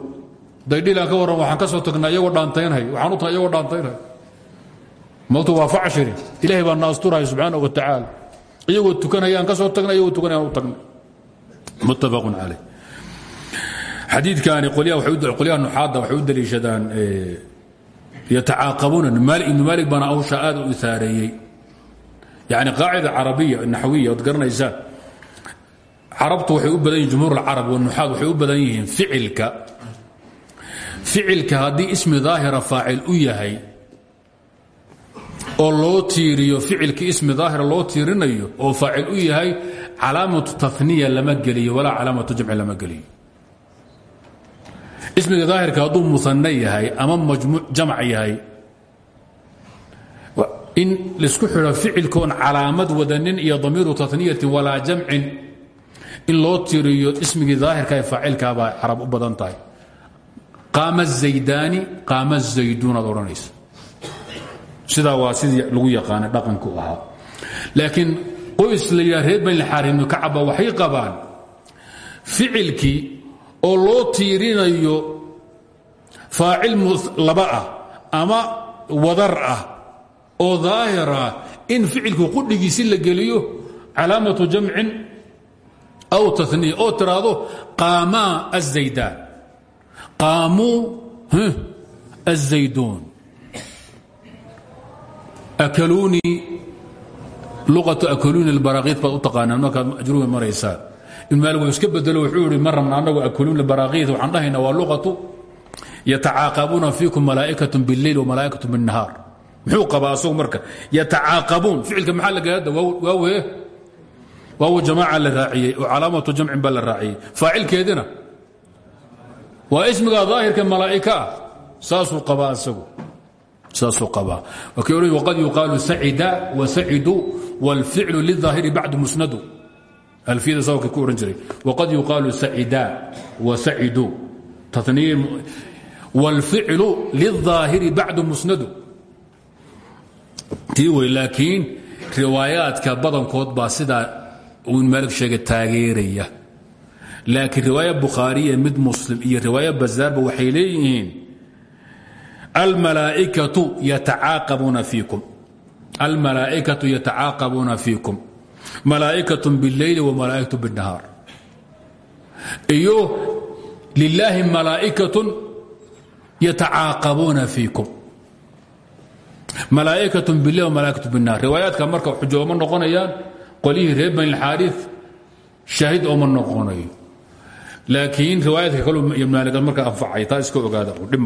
Daydhilaan ka warran waxaan ka soo tagnaa iyagoo dhaantaynhay. Waxaan u tahay iyagoo dhaantaynhay. Mawtu waa facshiri ilahay baa na asturahay subxaanahu wa tacaala iyagoo tukanayaan ka soo tagnay iyagoo tukanayaan u tagnay muttafaqun caleyh xadiidkani qolyaha nuxaadda waxay u daliishadaan yatacaaqabuuna ibnu maalik baana awsha aad u isaareeyey. Yani qaacida carabiya naxwiya ood garanaysaan carabtu waxay u badan yihiin jumhuur alcarab wanuxaad waxay u badan yihiin ficilka. Ficilka haddii ismi daahira faacil u yahay oo loo tiiriyo ficilkii ismi daahira loo tiirinayo oo faacil u yahay calaamatu taniya lama geliyo walaa calaamatu jamci lama geliyo. Ismiga daahirka hadduu muane yahay ama majmuuc jamc yahay in la isku xidho ficilkoon calaamad wadanin iyo damiiru taniyatin walaa jamcin in loo tiriyo ismigii daahirka ee faacilkaabaa carab u badan tahay. Qaama zaydaani qaama zayduun aad odhanaysa sidaa waa sidii lagu yaqaana dhaqanku ahaa. Laakiin qoys la yidhaha reer banilxaar ibnu kacaba waxay qabaan. Ficilkii oo loo tiirinayo faacil laba ah ama wadar ah oo daahir ah in ficilku qudhigiisi la geliyo calaamatu jamcin aw taniya oo tiraahdo qaamaa azaydaan qaamuu azayduun akaluunii luqatu akuluni baraakiid baad u taqaanaan markaad majruumi maraysaan ibn iska bedelo wuxuu yihi ma rabna anagu akuluni baraakiid waxaan dhahayna luqatu yatacaaqabuuna fiikum malaa'ikatun biاleyl wamalaa'ikatu binnahaar. Muxuu qabaa asagu marka yatacaaqabuun ficilka maxaa laga hadda waawe waaw jamaaca la raaciyey oo calaamatu jamcin baa la raaciyey. Faacilkeedina waa ismiga daahirka malaa'ika ah. Saasuu saasuu qabaa wakii odhan waqad yuqaalu sacida wasaciduu wاlficlu liلظaahiri bacdu musnadu alfiyada sawabka ku odhan jiray waqad yuqaalu sacida wasaciduu taniye wاlficlu liلظaahiri bacdu musnadu tii wey laakiin riwaayaadka badankood baa sidaa uu maalig sheegay taageeraya laakiin riwaaya bukhaariya mid muslim iyo riwaaya bazaarba waxay leeyihiin almalaaikatu yatacaaqabuuna fiikum. Malaaikatu billeyli wamalaaikatu binahaar iyo lilaahi malaaikatun yatacaaqabuuna fiikum. Malaaikatu bileyl wamalaaikatu binaar riwaayaadka marka xujooma noqonayaan qolyihii reer bani lxaari shaahid oma noqonayo. Laakiin riwaayaadka kalu marka anfacay taa ogaada dhib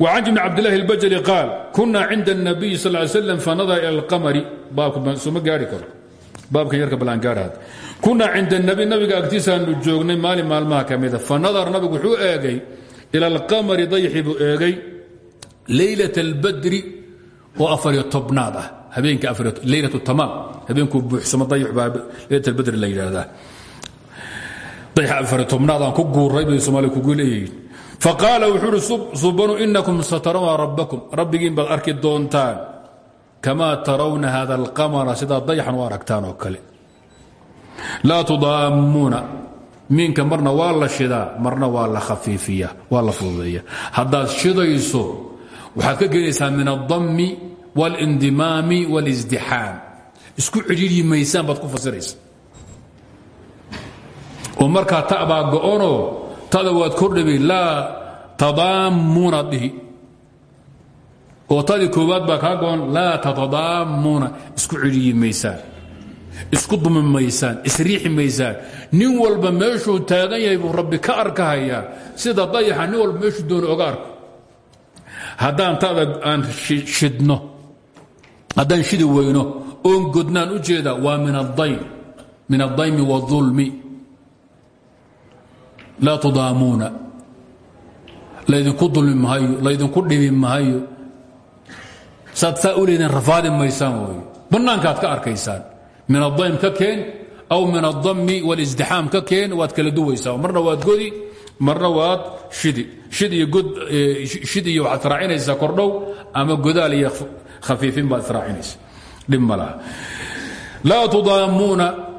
وعن بن عبد الله البجلي قال كنا عند النبي صلى الله عليه وسلم فنظر إلى القمر baabkasuma gaari karo baabkan yarka balangaarhaad kuna cinda النبي nabiga agtiisaanu joognay maalin maalmaha ka mida fanadar nabigu wuxuu eegay ilى اlqamari dayxi buu eegay laylaة اlbadri oo afariyo tobnaad ah habeenka laylaة tamaam habeenkuu buuxsamo dayx baa laylaة اlbadri la yidhaahdaa dayx afariyo tobnaad aan ku guuray bay soomaaliya kugu leeyihiin faqaala wuxuu uhi subanu inakum satarawna rabbakum. Rabbigiin baad arki doontaan kamaa tarawna hada alqamara sidaad dayaxan u aragtaan oo kale. Laa tudaammuuna miinka marna waa la shidaa marna waa la khafiifiya waa la fududeeya haddaad shidayso waxaad ka gelaysaa min aldammi waاlindimaami wاlisdixaam isku cidhiidyi baad ku fasiraysa oo markaa ta baa go'onoo tada waad kordhabi laa tadaammuuna dhihi oo tadii koowaad baa kaa goon isku cidhiyi maysaan isku dumi maysaan isriixi maysaan. Nin walba meeshuu taagan yahay buu rabbi ka arkahayaa sida dayaxa nin walba meeshuu doono oga arko. Haddaan tada aan shidno haddaan shidi weyno oon godnaan u jeeda waa min adaym min addaymi waاظulmi laa tudaamuuna laydinku dulmi mahayo laydinku dhibi mahayo. Saad saa u leedin rafaadi maysaan wey bannaankaad ka arkaysaan. Min adaym ka keen aw min adammi wاlisdixaam ka keen waad kala duwaysaa marna waad godi marna waad shidi. Shid iyo god shid iyo waxaad israacinaysaa kordhow ama godaal iyo khafiifin baad israacinaysa dhib ma laha. Laa tudaamuuna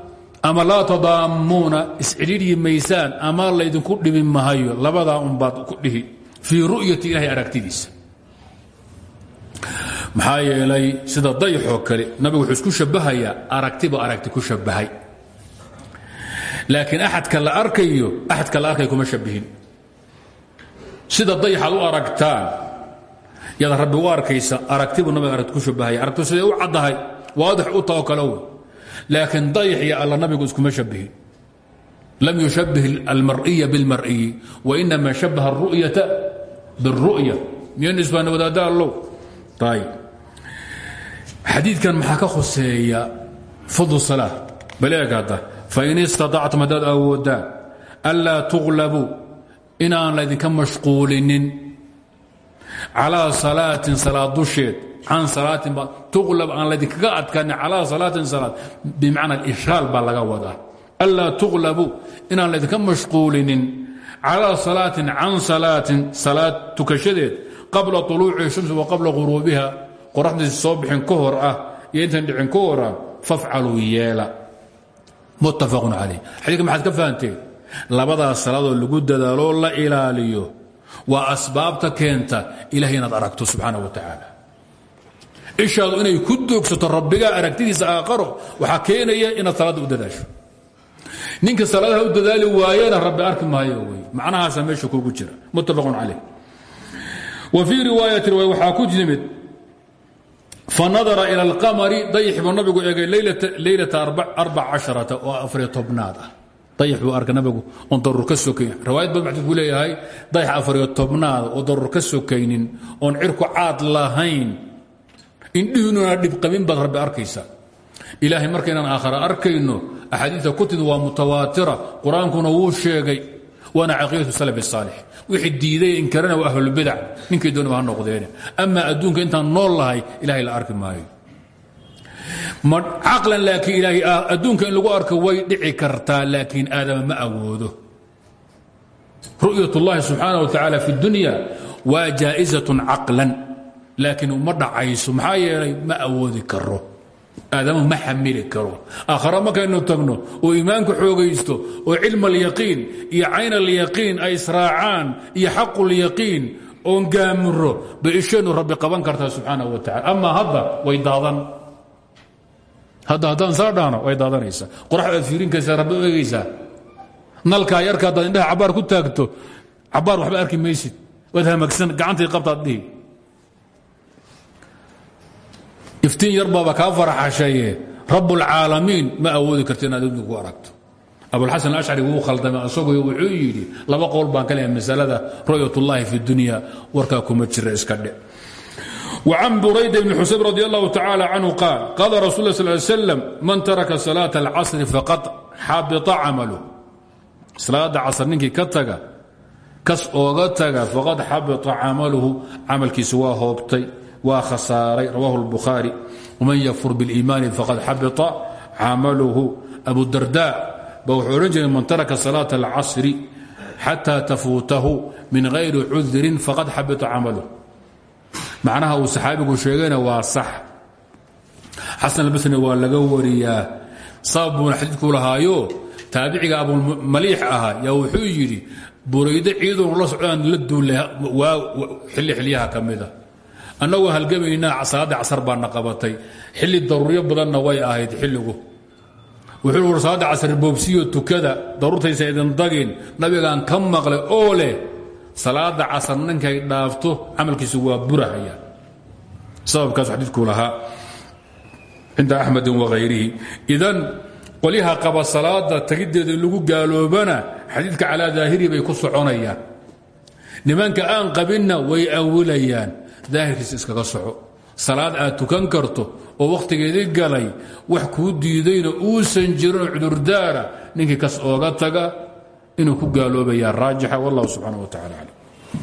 ama laa tadaammuuna iscidhiidhyi maysaan ama laydinku dhibi mahayo labadaa unbaad ku dhihi fii ru'yati ilahay aragtidiisa. Maxaa yeelay sida dayxoo kale nabigu wuxuu isku shabbahayaa aragtiba aragti ku shabbahay. Laakiin axadka la arkayo axadka la arkay kuma shabbihin. Sida dayxaad u aragtaan yaad rabbi u aragtibu nabiga aragti ku shabbahaya aragti siday u caddahay? Waadix u wey laakiin dayx iyo alla nabigu iskuma shabihin lam yushabbih almar'iya biاlmar'iyi wainama shabaha الru'yata biالru'ya miyo nisbaana wadaada allow ayb xadiidkan maxaa ka khuseeya fadl salaa bal eeg hadda fain istaطactum haddaad awoodaan anlaa tuqlabuu inaan laydinka mashquulinin calىa salaatin salaad dusheed can salaatin tuqlab aan laydinkaga adkaanin calaa salaatin salaad bimacna ishaal baa laga wadaa. Anlaa tuqlabu inaan laydinka mashquulinin calaa salaatin can salaatin salaad tukashadeed qabla uluuci shamsi wa qabla quruubiha qoraxdiisi soo bixin ah iyo intan dhicin ka hora ah, muttafaqun calayh. Xadiidka maxaad ka fahanteen? Labadaas salaadoo lagu dadaaloo la ilaaliyo waa asbaabta keenta ilahay inaad aragto wa tacaala ishaadu inay ku doogsato rabbigaa aragtidiisa aakharo waxaa keenaya inaad salaadda u dadaasho. Ninka salaadaha u dadaali waayana rabbi arki maayo wey macnahaasaa meesha kugu jira. Muttafaqun calayh. Wa fii riwaayati waxaa ku yimid fanadara ila alqamari dayix buu nabigu eegay leylata arbac casharata oo afariyo tobnaad ah. Dayix buu arka nabigu oon daruur ka sokayn riwaayad bad maxdid buu leeyahay dayix afariyo tobnaad oo daruur ka sokaynin oon lahayn indhihiinuna dhibqabin baad rabbi arkaysa. Ilaahay markaynaan aakhara arkayno axaadiista ku timid waa mutawaatira wuu sheegay waana caqiidatu salaf saalix. Wixii diiday inkarana waa ahlulbidac ninkay doonaba ha noqdeene amaa adduunka intaan nool lahay ilahay la arki maayo. Caqlan laakiin ilaahay adduunka in lagu arko way dhici kartaa laakiin aadama ma awoodo. Ru'yat subxaana wa tacaala fi dunya waa jaa'izatun caqlan laakiin uma dhacayso maxaa yeelay ma awoodi karo aadamu ma xamili karo aakhara markaynu tagno oo iimaanku xoogaysto oo cilm alyaqiin iyo cayn alyaqiin ay israacaan iyo xaqulyaqiin oon gaamuro bay isheennu rabbi qaban kartaa subxaana wa tacala amaa hadda way daadan. Hadda haddaan saa dhaano way daadanaysaa. Qoraxda aad fiirinkaysaa rabbi u egaysaa nalkaa yarka haddaad indhaha cabbaar ku taagto cabbaar waxba arki maysid. Waad hamagsan gacantii qabtaad dhihi iftiin yar baaba kaa faraxashaye rabbulcaalamiin ma awoodi karta inaad adduunka ku aragto abulxasan ashcari wuu khaldamay asagoo wuxuu yidhi laba qowl baan ka leeyahay masalada ru'yatullaahi fi dunya warkaa kuma jira iska dhe وعن بريد بن حسيب رضي الله تعالى عنه قال قال رسول الله صلى الله عليه وسلم من ترك صلاة العصر فقد حبط عمله صلاة عصر نinkii ka taga kas ooga taga فقad xabطa camaluhu camalkiisa waa hoobtay waa khasaaray rawahu الbukhaarي وman ykfur bاliimaani faqad xabطa camaluhu abu darda ba wuxuu odhan jiray man taraka salaaة اlcasri xatى tafuutahu min غayri cudrin faqad xabطa camaluh macnaha uu saxaabigu sheegayna waa sax xasan albasrina waa laga wariyaa sabab buuna xadiidku lahaayo taabiciga abumaliix ahaa yaa wuxuu yidhi buraydo ciidunu la socdaan la duullay waa xilli xilyaha ka mida annagoo halgamaynaa salaadda casar baana qabatay xilli daruuryo badanna way ahayd xilligu. Wuxuu salaadda casar boobsiyo tukada daruurtaysa idin dagin. Nabigaan ka maqlay oo leh salaada casar ninkay dhaafto camalkiisu waa burahaya sababkaas xadiidku lahaa. Cinda axmedin waayrihi idan qolyaha qaba salaada tagiddeeda lagu gaaloobana xadiidka calaa daahiri bay ku soconayaan. Nimanka aan qabinna way awilayaan daahirkiisa iskaga soco. Salaad aad tukan karto oo wakhtigeedii galay wax kuu diidayna uusan jirinoo cudurdaara ninkii kas ooga taga inuu ku gaaloobayaa raajixa wallahu subxaana wa tacala aclam